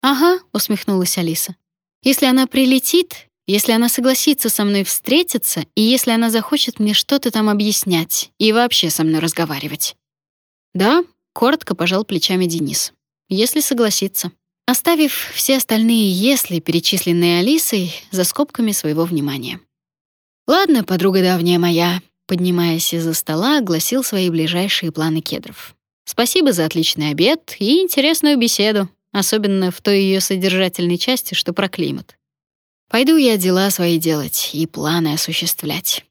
Ага, усмехнулась Алиса. Если она прилетит, если она согласится со мной встретиться и если она захочет мне что-то там объяснять и вообще со мной разговаривать. Да, коротко пожал плечами Денис. Если согласится, оставив все остальные если, перечисленные Алисой, за скобками своего внимания. Ладно, подруга давняя моя, поднимаясь из-за стола, огласил свои ближайшие планы Кедров. Спасибо за отличный обед и интересную беседу, особенно в той ее содержательной части, что про климат. Пойду я дела свои делать и планы осуществлять.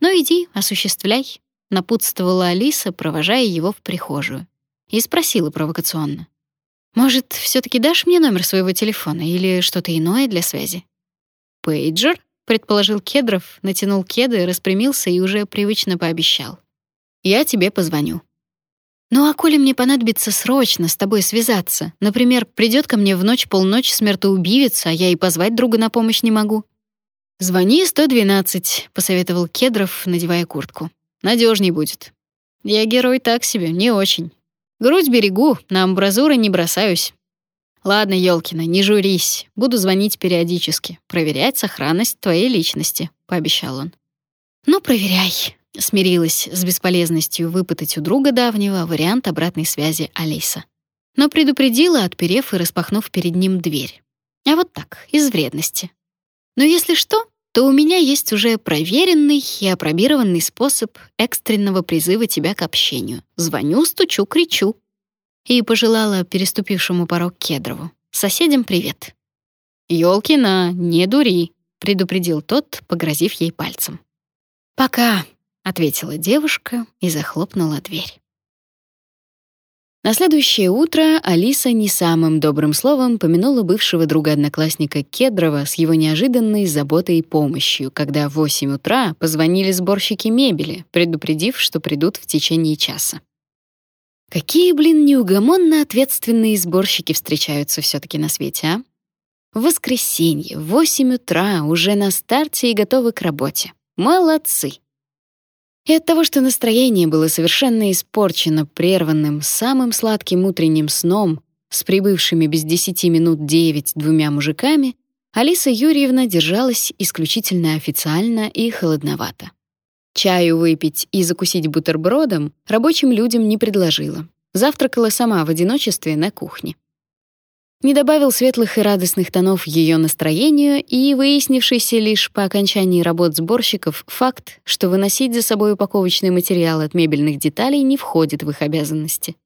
Ну иди, осуществляй, напутствовала Алиса, провожая его в прихожую, и спросила провокационно: "Может, все таки дашь мне номер своего телефона или что-то иное для связи?" "Пейджер?" Предположил Кедров, натянул кеды, распрямился и уже привычно пообещал: "Я тебе позвоню". Ну а коли мне понадобится срочно с тобой связаться, например, придет ко мне в ночь полночь смертоубивец, а я и позвать друга на помощь не могу. Звони 112, посоветовал Кедров, надевая куртку. Надежней будет. Я герой так себе, не очень. Грудь берегу, на амбразуры не бросаюсь. Ладно, Ёлкина, не журись. Буду звонить периодически, проверять сохранность твоей личности, пообещал он. Ну, проверяй, смирилась с бесполезностью выпытать у друга давнего вариант обратной связи Алиса. но предупредила, отперев и распахнув перед ним дверь. А вот так, из вредности. Но если что, то у меня есть уже проверенный и опробированный способ экстренного призыва тебя к общению. Звоню, стучу, кричу. И пожелала переступившему порог Кедрову. Соседям привет. «Ёлкина, не дури», — предупредил тот, погрозив ей пальцем. «Пока», — ответила девушка и захлопнула дверь. На следующее утро Алиса не самым добрым словом помянула бывшего друга-одноклассника Кедрова с его неожиданной заботой и помощью, когда в 8 утра позвонили сборщики мебели, предупредив, что придут в течение часа. Какие, блин, неугомонно ответственные сборщики встречаются все таки на свете, а? В воскресенье в 8 утра уже на старте и готовы к работе. Молодцы. И от того, что настроение было совершенно испорчено прерванным самым сладким утренним сном с прибывшими без десяти минут девять двумя мужиками, Алиса Юрьевна держалась исключительно официально и холодновато. Чаю выпить и закусить бутербродом рабочим людям не предложила. Завтракала сама в одиночестве на кухне не добавил светлых и радостных тонов ее настроению и выяснившийся лишь по окончании работ сборщиков факт, что выносить за собой упаковочный материал от мебельных деталей не входит в их обязанности.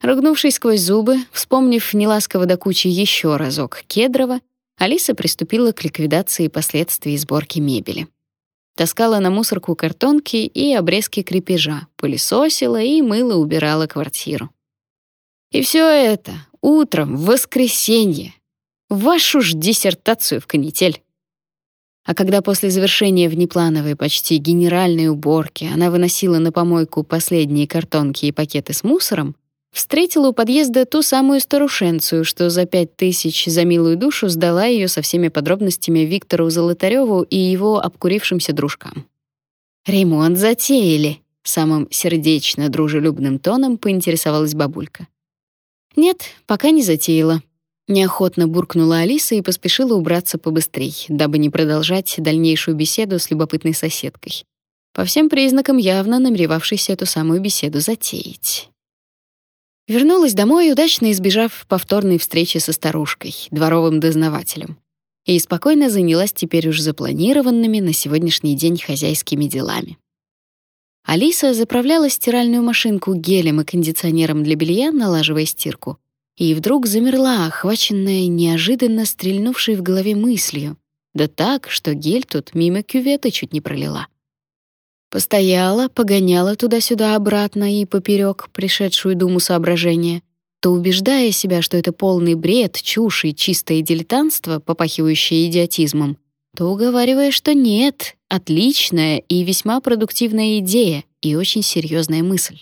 Ругнувшись сквозь зубы, вспомнив неласково до кучи еще разок Кедрова, Алиса приступила к ликвидации последствий сборки мебели. Таскала на мусорку картонки и обрезки крепежа, пылесосила и мыла-убирала квартиру. И все это Утром, в воскресенье. Вашу ж диссертацию в канитель. А когда после завершения внеплановой почти генеральной уборки она выносила на помойку последние картонки и пакеты с мусором, встретила у подъезда ту самую старушенцию, что за пять тысяч за милую душу сдала ее со всеми подробностями Виктору Золотареву и его обкурившимся дружкам. «Ремонт затеяли», — самым сердечно дружелюбным тоном поинтересовалась бабулька. «Нет, пока не затеяла». Неохотно буркнула Алиса и поспешила убраться побыстрей, дабы не продолжать дальнейшую беседу с любопытной соседкой. По всем признакам явно намеревавшейся эту самую беседу затеять. Вернулась домой, удачно избежав повторной встречи со старушкой, дворовым дознавателем, и спокойно занялась теперь уж запланированными на сегодняшний день хозяйскими делами. Алиса заправляла стиральную машинку гелем и кондиционером для белья, налаживая стирку, и вдруг замерла, охваченная неожиданно стрельнувшей в голове мыслью, да так, что гель тут мимо кювета чуть не пролила. Постояла, погоняла туда-сюда обратно и поперек пришедшую думу соображения, то убеждая себя, что это полный бред, чушь и чистое дилетантство, попахивающее идиотизмом, то уговаривая, что нет, отличная и весьма продуктивная идея и очень серьезная мысль.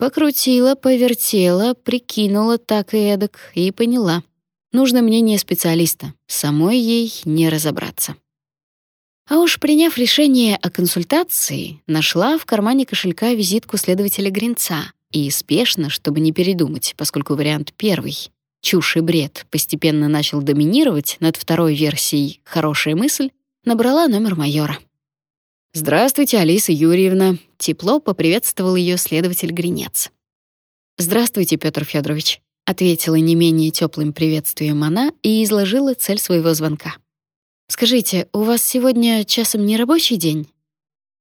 Покрутила, повертела, прикинула так и эдак и поняла. Нужно мнение специалиста, самой ей не разобраться. А уж приняв решение о консультации, нашла в кармане кошелька визитку следователя Гринца и спешно, чтобы не передумать, поскольку вариант первый чушь и бред постепенно начал доминировать над второй версией «Хорошая мысль», набрала номер майора. «Здравствуйте, Алиса Юрьевна», — тепло поприветствовал ее следователь Гринец. «Здравствуйте, Петр Федорович», — ответила не менее теплым приветствием она и изложила цель своего звонка. «Скажите, у вас сегодня часом не рабочий день?»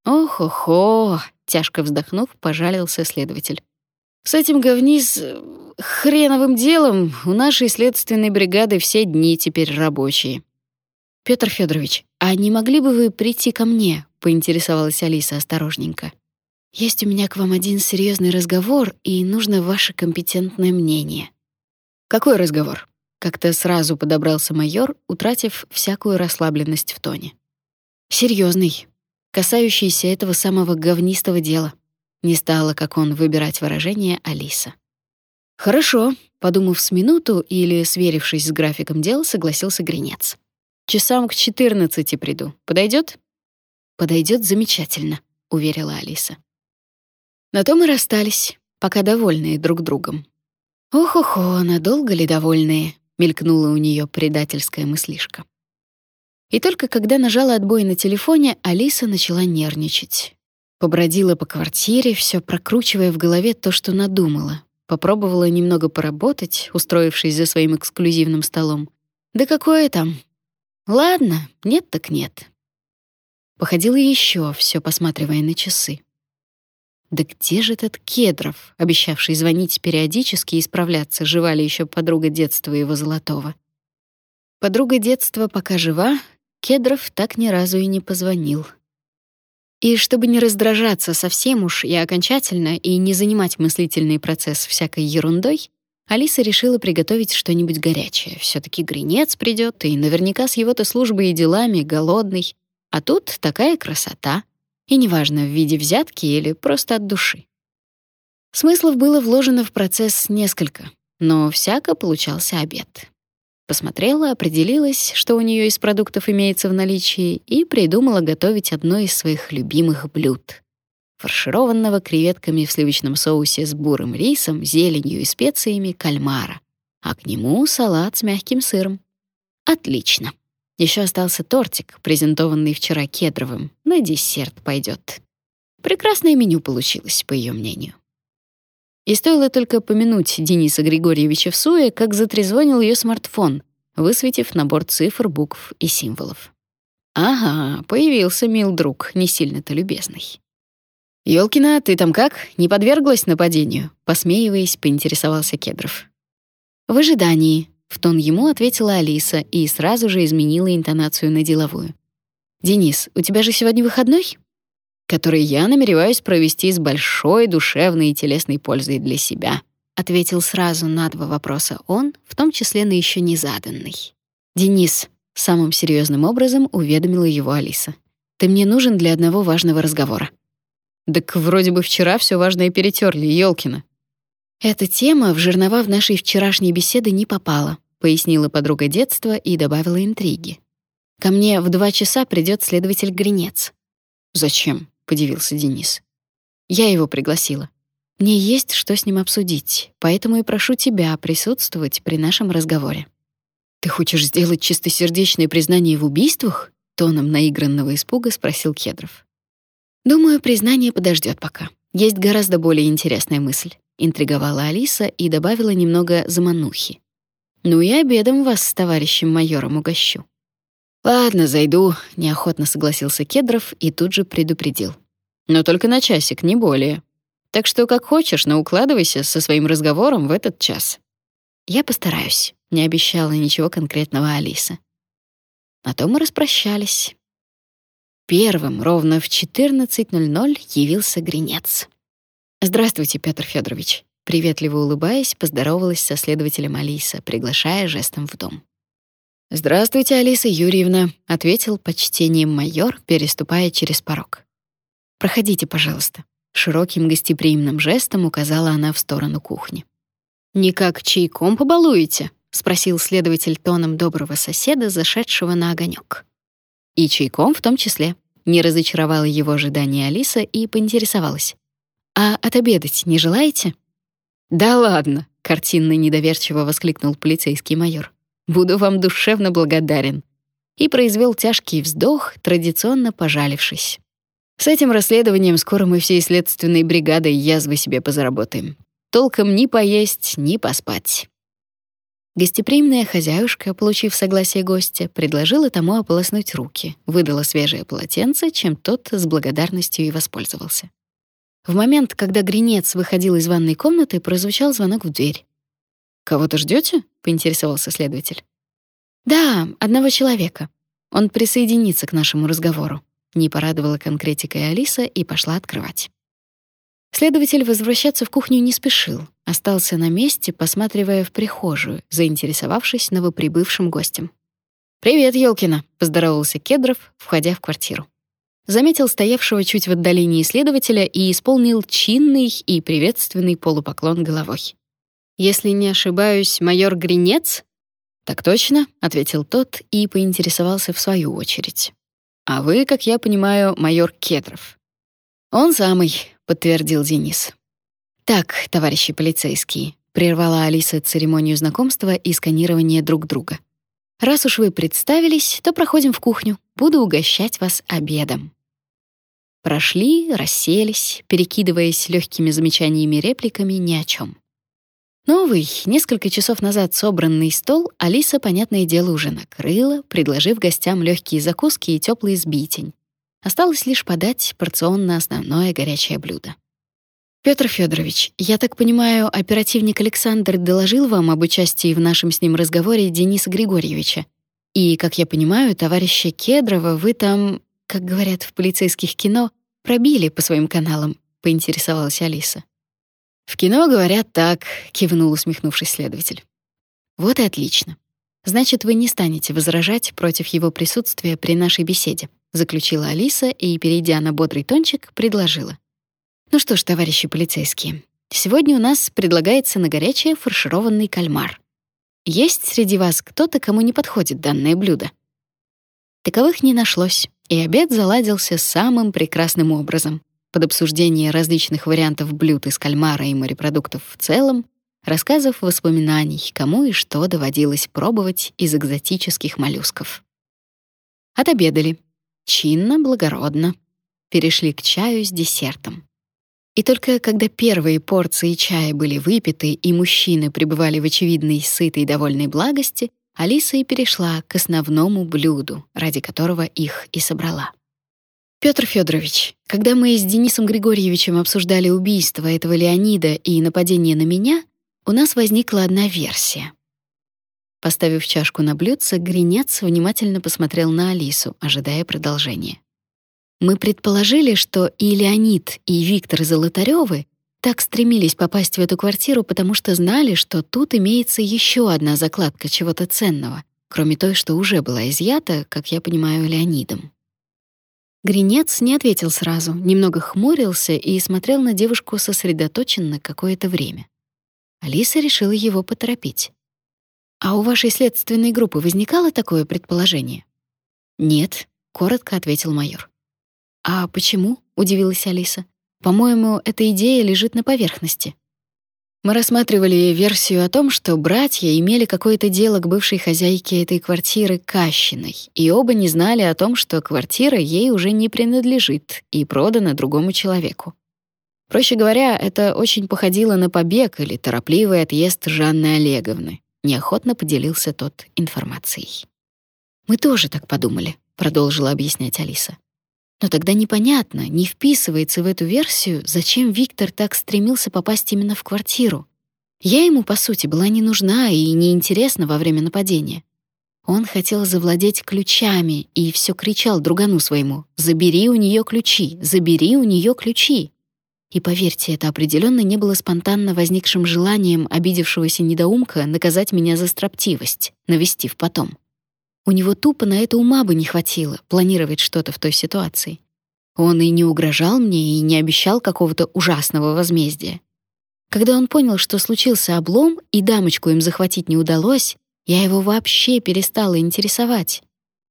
«Ох-охо», — тяжко вздохнув, пожалился следователь. «С этим говниз хреновым делом у нашей следственной бригады все дни теперь рабочие. Петр Федорович, а не могли бы вы прийти ко мне? поинтересовалась Алиса осторожненько. Есть у меня к вам один серьезный разговор, и нужно ваше компетентное мнение. Какой разговор? Как-то сразу подобрался майор, утратив всякую расслабленность в тоне. Серьезный, касающийся этого самого говнистого дела. Не стала, как он, выбирать выражение Алиса. Хорошо, подумав с минуту или сверившись с графиком дел, согласился Гринец. Часам к 14 приду. Подойдет? Подойдет замечательно, уверила Алиса. На том и расстались, пока довольные друг другом. Ох-охо, надолго ли довольные? Мелькнула у нее предательская мыслишка. И только когда нажала отбой на телефоне, Алиса начала нервничать. Побродила по квартире, все прокручивая в голове то, что надумала, Попробовала немного поработать, устроившись за своим эксклюзивным столом. Да какое там? Ладно, нет так нет. Походила еще, все посматривая на часы. Да где же этот Кедров, обещавший звонить периодически и справляться, жива ли еще подруга детства его золотого? Подруга детства пока жива, Кедров так ни разу и не позвонил. И чтобы не раздражаться совсем уж и окончательно и не занимать мыслительный процесс всякой ерундой, Алиса решила приготовить что-нибудь горячее. все таки гринец придет, и наверняка с его-то службой и делами голодный. А тут такая красота. И неважно, в виде взятки или просто от души. Смыслов было вложено в процесс несколько, но всяко получался обед. Посмотрела, определилась, что у нее из продуктов имеется в наличии, и придумала готовить одно из своих любимых блюд — фаршированного креветками в сливочном соусе с бурым рисом, зеленью и специями кальмара, а к нему салат с мягким сыром. Отлично. Еще остался тортик, презентованный вчера Кедровым. На десерт пойдет. Прекрасное меню получилось, по ее мнению. И стоило только помянуть Дениса Григорьевича в суе, как затрезвонил ее смартфон, высветив набор цифр, букв и символов. Ага, появился мил друг, не сильно-то любезный. «Ёлкина, ты там как? Не подверглась нападению?» Посмеиваясь, поинтересовался Кедров. «В ожидании», — в тон ему ответила Алиса и сразу же изменила интонацию на деловую. «Денис, у тебя же сегодня выходной?» который я намереваюсь провести с большой душевной и телесной пользой для себя, ответил сразу на два вопроса он, в том числе на еще не заданный. Денис самым серьезным образом уведомила его Алиса. Ты мне нужен для одного важного разговора. Так вроде бы вчера все важное перетерли, Ёлкина. Эта тема в жернова в нашей вчерашней беседы не попала, пояснила подруга детства и добавила интриги. Ко мне в два часа придет следователь Гринец. Зачем? подивился Денис. Я его пригласила. Мне есть что с ним обсудить, поэтому и прошу тебя присутствовать при нашем разговоре. Ты хочешь сделать чистосердечное признание в убийствах? тоном наигранного испуга спросил Кедров. Думаю, признание подождет пока. Есть гораздо более интересная мысль, интриговала Алиса и добавила немного заманухи. Ну и обедом вас с товарищем майором угощу. Ладно, зайду, неохотно согласился Кедров и тут же предупредил. Но только на часик, не более. Так что как хочешь, но укладывайся со своим разговором в этот час. Я постараюсь, не обещала ничего конкретного Алиса. На том мы распрощались. Первым ровно в 14:00 явился Гринец. Здравствуйте, Петр Федорович. Приветливо улыбаясь, поздоровалась со следователем Алиса, приглашая жестом в дом. «Здравствуйте, Алиса Юрьевна», — ответил почтением майор, переступая через порог. «Проходите, пожалуйста». Широким гостеприимным жестом указала она в сторону кухни. «Никак чайком побалуете?» — спросил следователь тоном доброго соседа, зашедшего на огонек. «И чайком в том числе». Не разочаровала его ожидания Алиса и поинтересовалась. «А отобедать не желаете?» «Да ладно», — картинно недоверчиво воскликнул полицейский майор. Буду вам душевно благодарен». И произвел тяжкий вздох, традиционно пожалившись. С этим расследованием скоро мы всей следственной бригадой язвы себе позаработаем. Толком ни поесть, ни поспать. Гостеприимная хозяюшка, получив согласие гостя, предложила тому ополоснуть руки, выдала свежее полотенце, чем тот с благодарностью и воспользовался. В момент, когда Гринец выходил из ванной комнаты, прозвучал звонок в дверь. «Кого-то ждете? поинтересовался следователь. «Да, одного человека. Он присоединится к нашему разговору», — не порадовала конкретикой Алиса и пошла открывать. Следователь возвращаться в кухню не спешил, остался на месте, посматривая в прихожую, заинтересовавшись новоприбывшим гостем. «Привет, Ёлкина», — поздоровался Кедров, входя в квартиру. Заметил стоявшего чуть в отдалении следователя и исполнил чинный и приветственный полупоклон головой. Если не ошибаюсь, майор Гринец? Так точно, ответил тот и поинтересовался в свою очередь. А вы, как я понимаю, майор Кедров. Он самый, подтвердил Денис. Так, товарищи полицейские, прервала Алиса церемонию знакомства и сканирования друг друга. Раз уж вы представились, то проходим в кухню. Буду угощать вас обедом. Прошли, расселись, перекидываясь легкими замечаниями и репликами ни о чем. Новый, несколько часов назад собранный стол Алиса, понятное дело, уже накрыла, предложив гостям легкие закуски и теплый сбитень. Осталось лишь подать порционно основное горячее блюдо. Петр Федорович, я так понимаю, оперативник Александр доложил вам об участии в нашем с ним разговоре Дениса Григорьевича. И, как я понимаю, товарища Кедрова вы там, как говорят в полицейских кино, пробили по своим каналам, поинтересовалась Алиса. В кино говорят так, кивнул усмехнувшись следователь. Вот и отлично. Значит, вы не станете возражать против его присутствия при нашей беседе, заключила Алиса и, перейдя на бодрый тончик, предложила: Ну что ж, товарищи полицейские, сегодня у нас предлагается на горячее фаршированный кальмар. Есть среди вас кто-то, кому не подходит данное блюдо? Таковых не нашлось, и обед заладился самым прекрасным образом под обсуждение различных вариантов блюд из кальмара и морепродуктов в целом, рассказов воспоминаний, кому и что доводилось пробовать из экзотических моллюсков. Отобедали. Чинно, благородно. Перешли к чаю с десертом. И только когда первые порции чая были выпиты и мужчины пребывали в очевидной сытой и довольной благости, Алиса и перешла к основному блюду, ради которого их и собрала. Петр Федорович, когда мы с Денисом Григорьевичем обсуждали убийство этого Леонида и нападение на меня, у нас возникла одна версия. Поставив чашку на блюдце, Гринец внимательно посмотрел на Алису, ожидая продолжения. Мы предположили, что и Леонид, и Виктор Золотарёвы так стремились попасть в эту квартиру, потому что знали, что тут имеется еще одна закладка чего-то ценного, кроме той, что уже была изъята, как я понимаю, Леонидом. Гринец не ответил сразу, немного хмурился и смотрел на девушку сосредоточенно какое-то время. Алиса решила его поторопить. «А у вашей следственной группы возникало такое предположение?» «Нет», — коротко ответил майор. «А почему?» — удивилась Алиса. «По-моему, эта идея лежит на поверхности». Мы рассматривали версию о том, что братья имели какое-то дело к бывшей хозяйке этой квартиры Кащиной, и оба не знали о том, что квартира ей уже не принадлежит и продана другому человеку. Проще говоря, это очень походило на побег или торопливый отъезд Жанны Олеговны. Неохотно поделился тот информацией. Мы тоже так подумали, продолжила объяснять Алиса. Но тогда непонятно, не вписывается в эту версию, зачем Виктор так стремился попасть именно в квартиру. Я ему, по сути, была не нужна и неинтересна во время нападения. Он хотел завладеть ключами и все кричал другану своему «Забери у нее ключи! Забери у нее ключи!» И поверьте, это определенно не было спонтанно возникшим желанием обидевшегося недоумка наказать меня за строптивость, навестив потом. У него тупо на это ума бы не хватило планировать что-то в той ситуации. Он и не угрожал мне, и не обещал какого-то ужасного возмездия. Когда он понял, что случился облом, и дамочку им захватить не удалось, я его вообще перестала интересовать.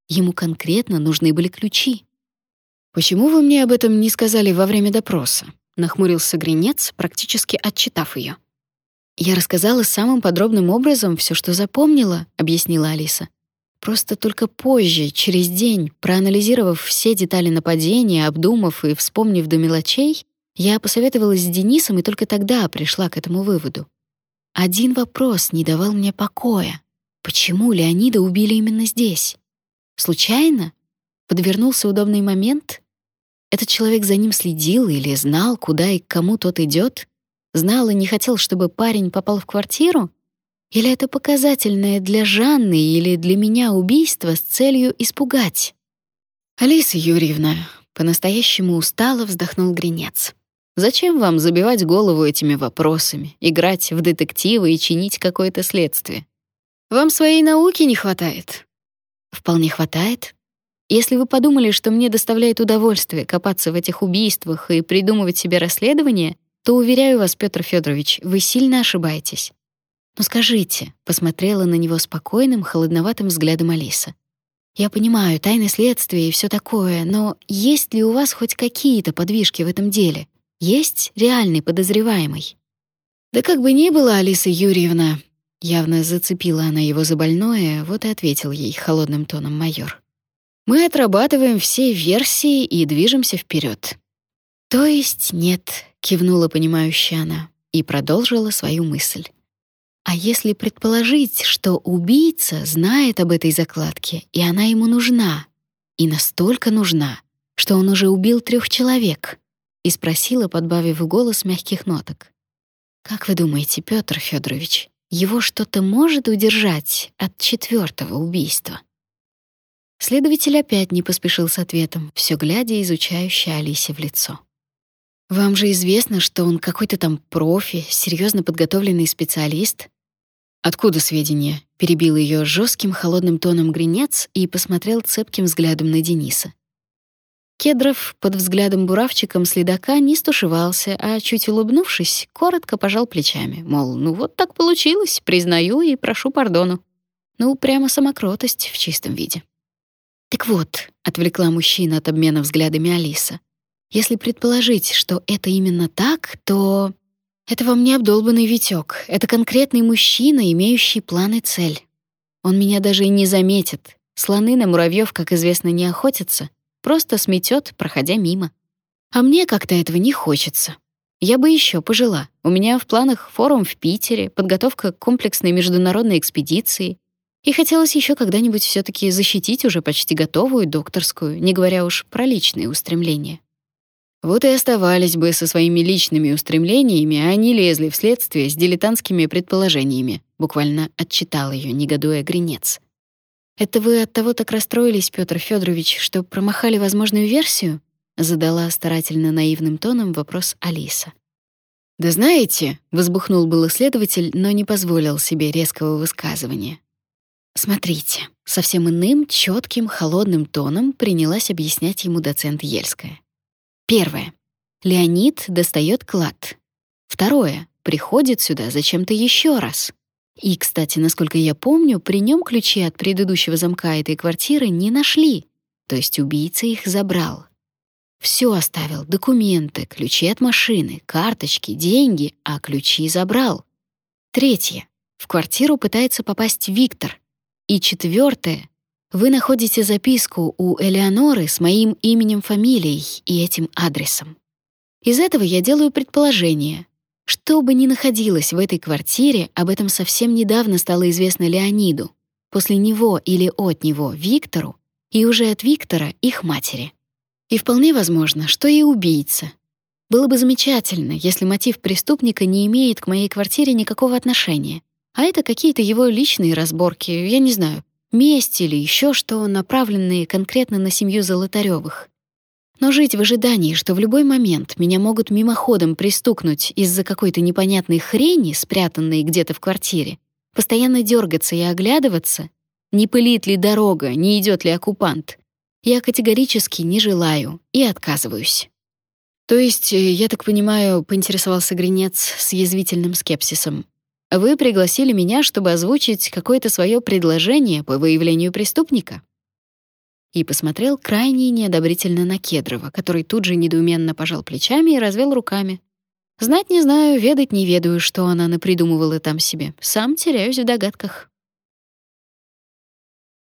Ему конкретно нужны были ключи. «Почему вы мне об этом не сказали во время допроса?» — нахмурился Гринец, практически отчитав ее. «Я рассказала самым подробным образом все, что запомнила», — объяснила Алиса. Просто только позже, через день, проанализировав все детали нападения, обдумав и вспомнив до мелочей, я посоветовалась с Денисом и только тогда пришла к этому выводу. Один вопрос не давал мне покоя. Почему Леонида убили именно здесь? Случайно? Подвернулся удобный момент? Этот человек за ним следил или знал, куда и к кому тот идет? Знал и не хотел, чтобы парень попал в квартиру? Или это показательное для Жанны или для меня убийство с целью испугать? Алиса Юрьевна, по-настоящему устало вздохнул Гринец. Зачем вам забивать голову этими вопросами, играть в детективы и чинить какое-то следствие? Вам своей науки не хватает? Вполне хватает. Если вы подумали, что мне доставляет удовольствие копаться в этих убийствах и придумывать себе расследования, то уверяю вас, Петр Федорович, вы сильно ошибаетесь. «Ну скажите», — посмотрела на него спокойным, холодноватым взглядом Алиса. «Я понимаю, тайны следствия и все такое, но есть ли у вас хоть какие-то подвижки в этом деле? Есть реальный подозреваемый?» «Да как бы ни было, Алиса Юрьевна», — явно зацепила она его за больное, вот и ответил ей холодным тоном майор. «Мы отрабатываем все версии и движемся вперед. «То есть нет», — кивнула понимающая она и продолжила свою мысль. А если предположить, что убийца знает об этой закладке, и она ему нужна, и настолько нужна, что он уже убил трех человек, и спросила, подбавив голос мягких ноток. Как вы думаете, Петр Федорович, его что-то может удержать от четвертого убийства? Следователь опять не поспешил с ответом, все глядя изучающе Алисе в лицо. Вам же известно, что он какой-то там профи, серьезно подготовленный специалист. Откуда сведения? перебил ее жестким холодным тоном Гринец и посмотрел цепким взглядом на Дениса. Кедров под взглядом буравчиком следака не стушевался, а чуть улыбнувшись, коротко пожал плечами, мол, ну вот так получилось, признаю и прошу пардону. Ну, прямо самокротость в чистом виде. Так вот, отвлекла мужчина от обмена взглядами Алиса. Если предположить, что это именно так, то это вам не обдолбанный Витек, это конкретный мужчина, имеющий план и цель. Он меня даже и не заметит. Слоны на муравьев, как известно, не охотятся, просто сметет, проходя мимо. А мне как-то этого не хочется. Я бы еще пожила. У меня в планах форум в Питере, подготовка к комплексной международной экспедиции, и хотелось еще когда-нибудь все таки защитить уже почти готовую докторскую, не говоря уж про личные устремления. Вот и оставались бы со своими личными устремлениями, а не лезли в следствие с дилетантскими предположениями, буквально отчитал ее, негодуя Гринец. Это вы от того так расстроились, Петр Федорович, что промахали возможную версию? задала старательно наивным тоном вопрос Алиса. Да знаете, возбухнул был следователь, но не позволил себе резкого высказывания. Смотрите, совсем иным, четким, холодным тоном принялась объяснять ему доцент Ельская. Первое. Леонид достает клад. Второе. Приходит сюда зачем-то еще раз. И, кстати, насколько я помню, при нем ключи от предыдущего замка этой квартиры не нашли. То есть убийца их забрал. Все оставил: документы, ключи от машины, карточки, деньги, а ключи забрал. Третье. В квартиру пытается попасть Виктор, и четвертое. Вы находите записку у Элеоноры с моим именем, фамилией и этим адресом. Из этого я делаю предположение. Что бы ни находилось в этой квартире, об этом совсем недавно стало известно Леониду. После него или от него Виктору, и уже от Виктора их матери. И вполне возможно, что и убийца. Было бы замечательно, если мотив преступника не имеет к моей квартире никакого отношения, а это какие-то его личные разборки, я не знаю, месть или еще что, направленные конкретно на семью Золотарёвых. Но жить в ожидании, что в любой момент меня могут мимоходом пристукнуть из-за какой-то непонятной хрени, спрятанной где-то в квартире, постоянно дергаться и оглядываться, не пылит ли дорога, не идет ли оккупант, я категорически не желаю и отказываюсь. То есть, э, я так понимаю, поинтересовался Гринец с язвительным скепсисом. Вы пригласили меня, чтобы озвучить какое-то свое предложение по выявлению преступника?» И посмотрел крайне неодобрительно на Кедрова, который тут же недоуменно пожал плечами и развел руками. «Знать не знаю, ведать не ведаю, что она напридумывала там себе. Сам теряюсь в догадках».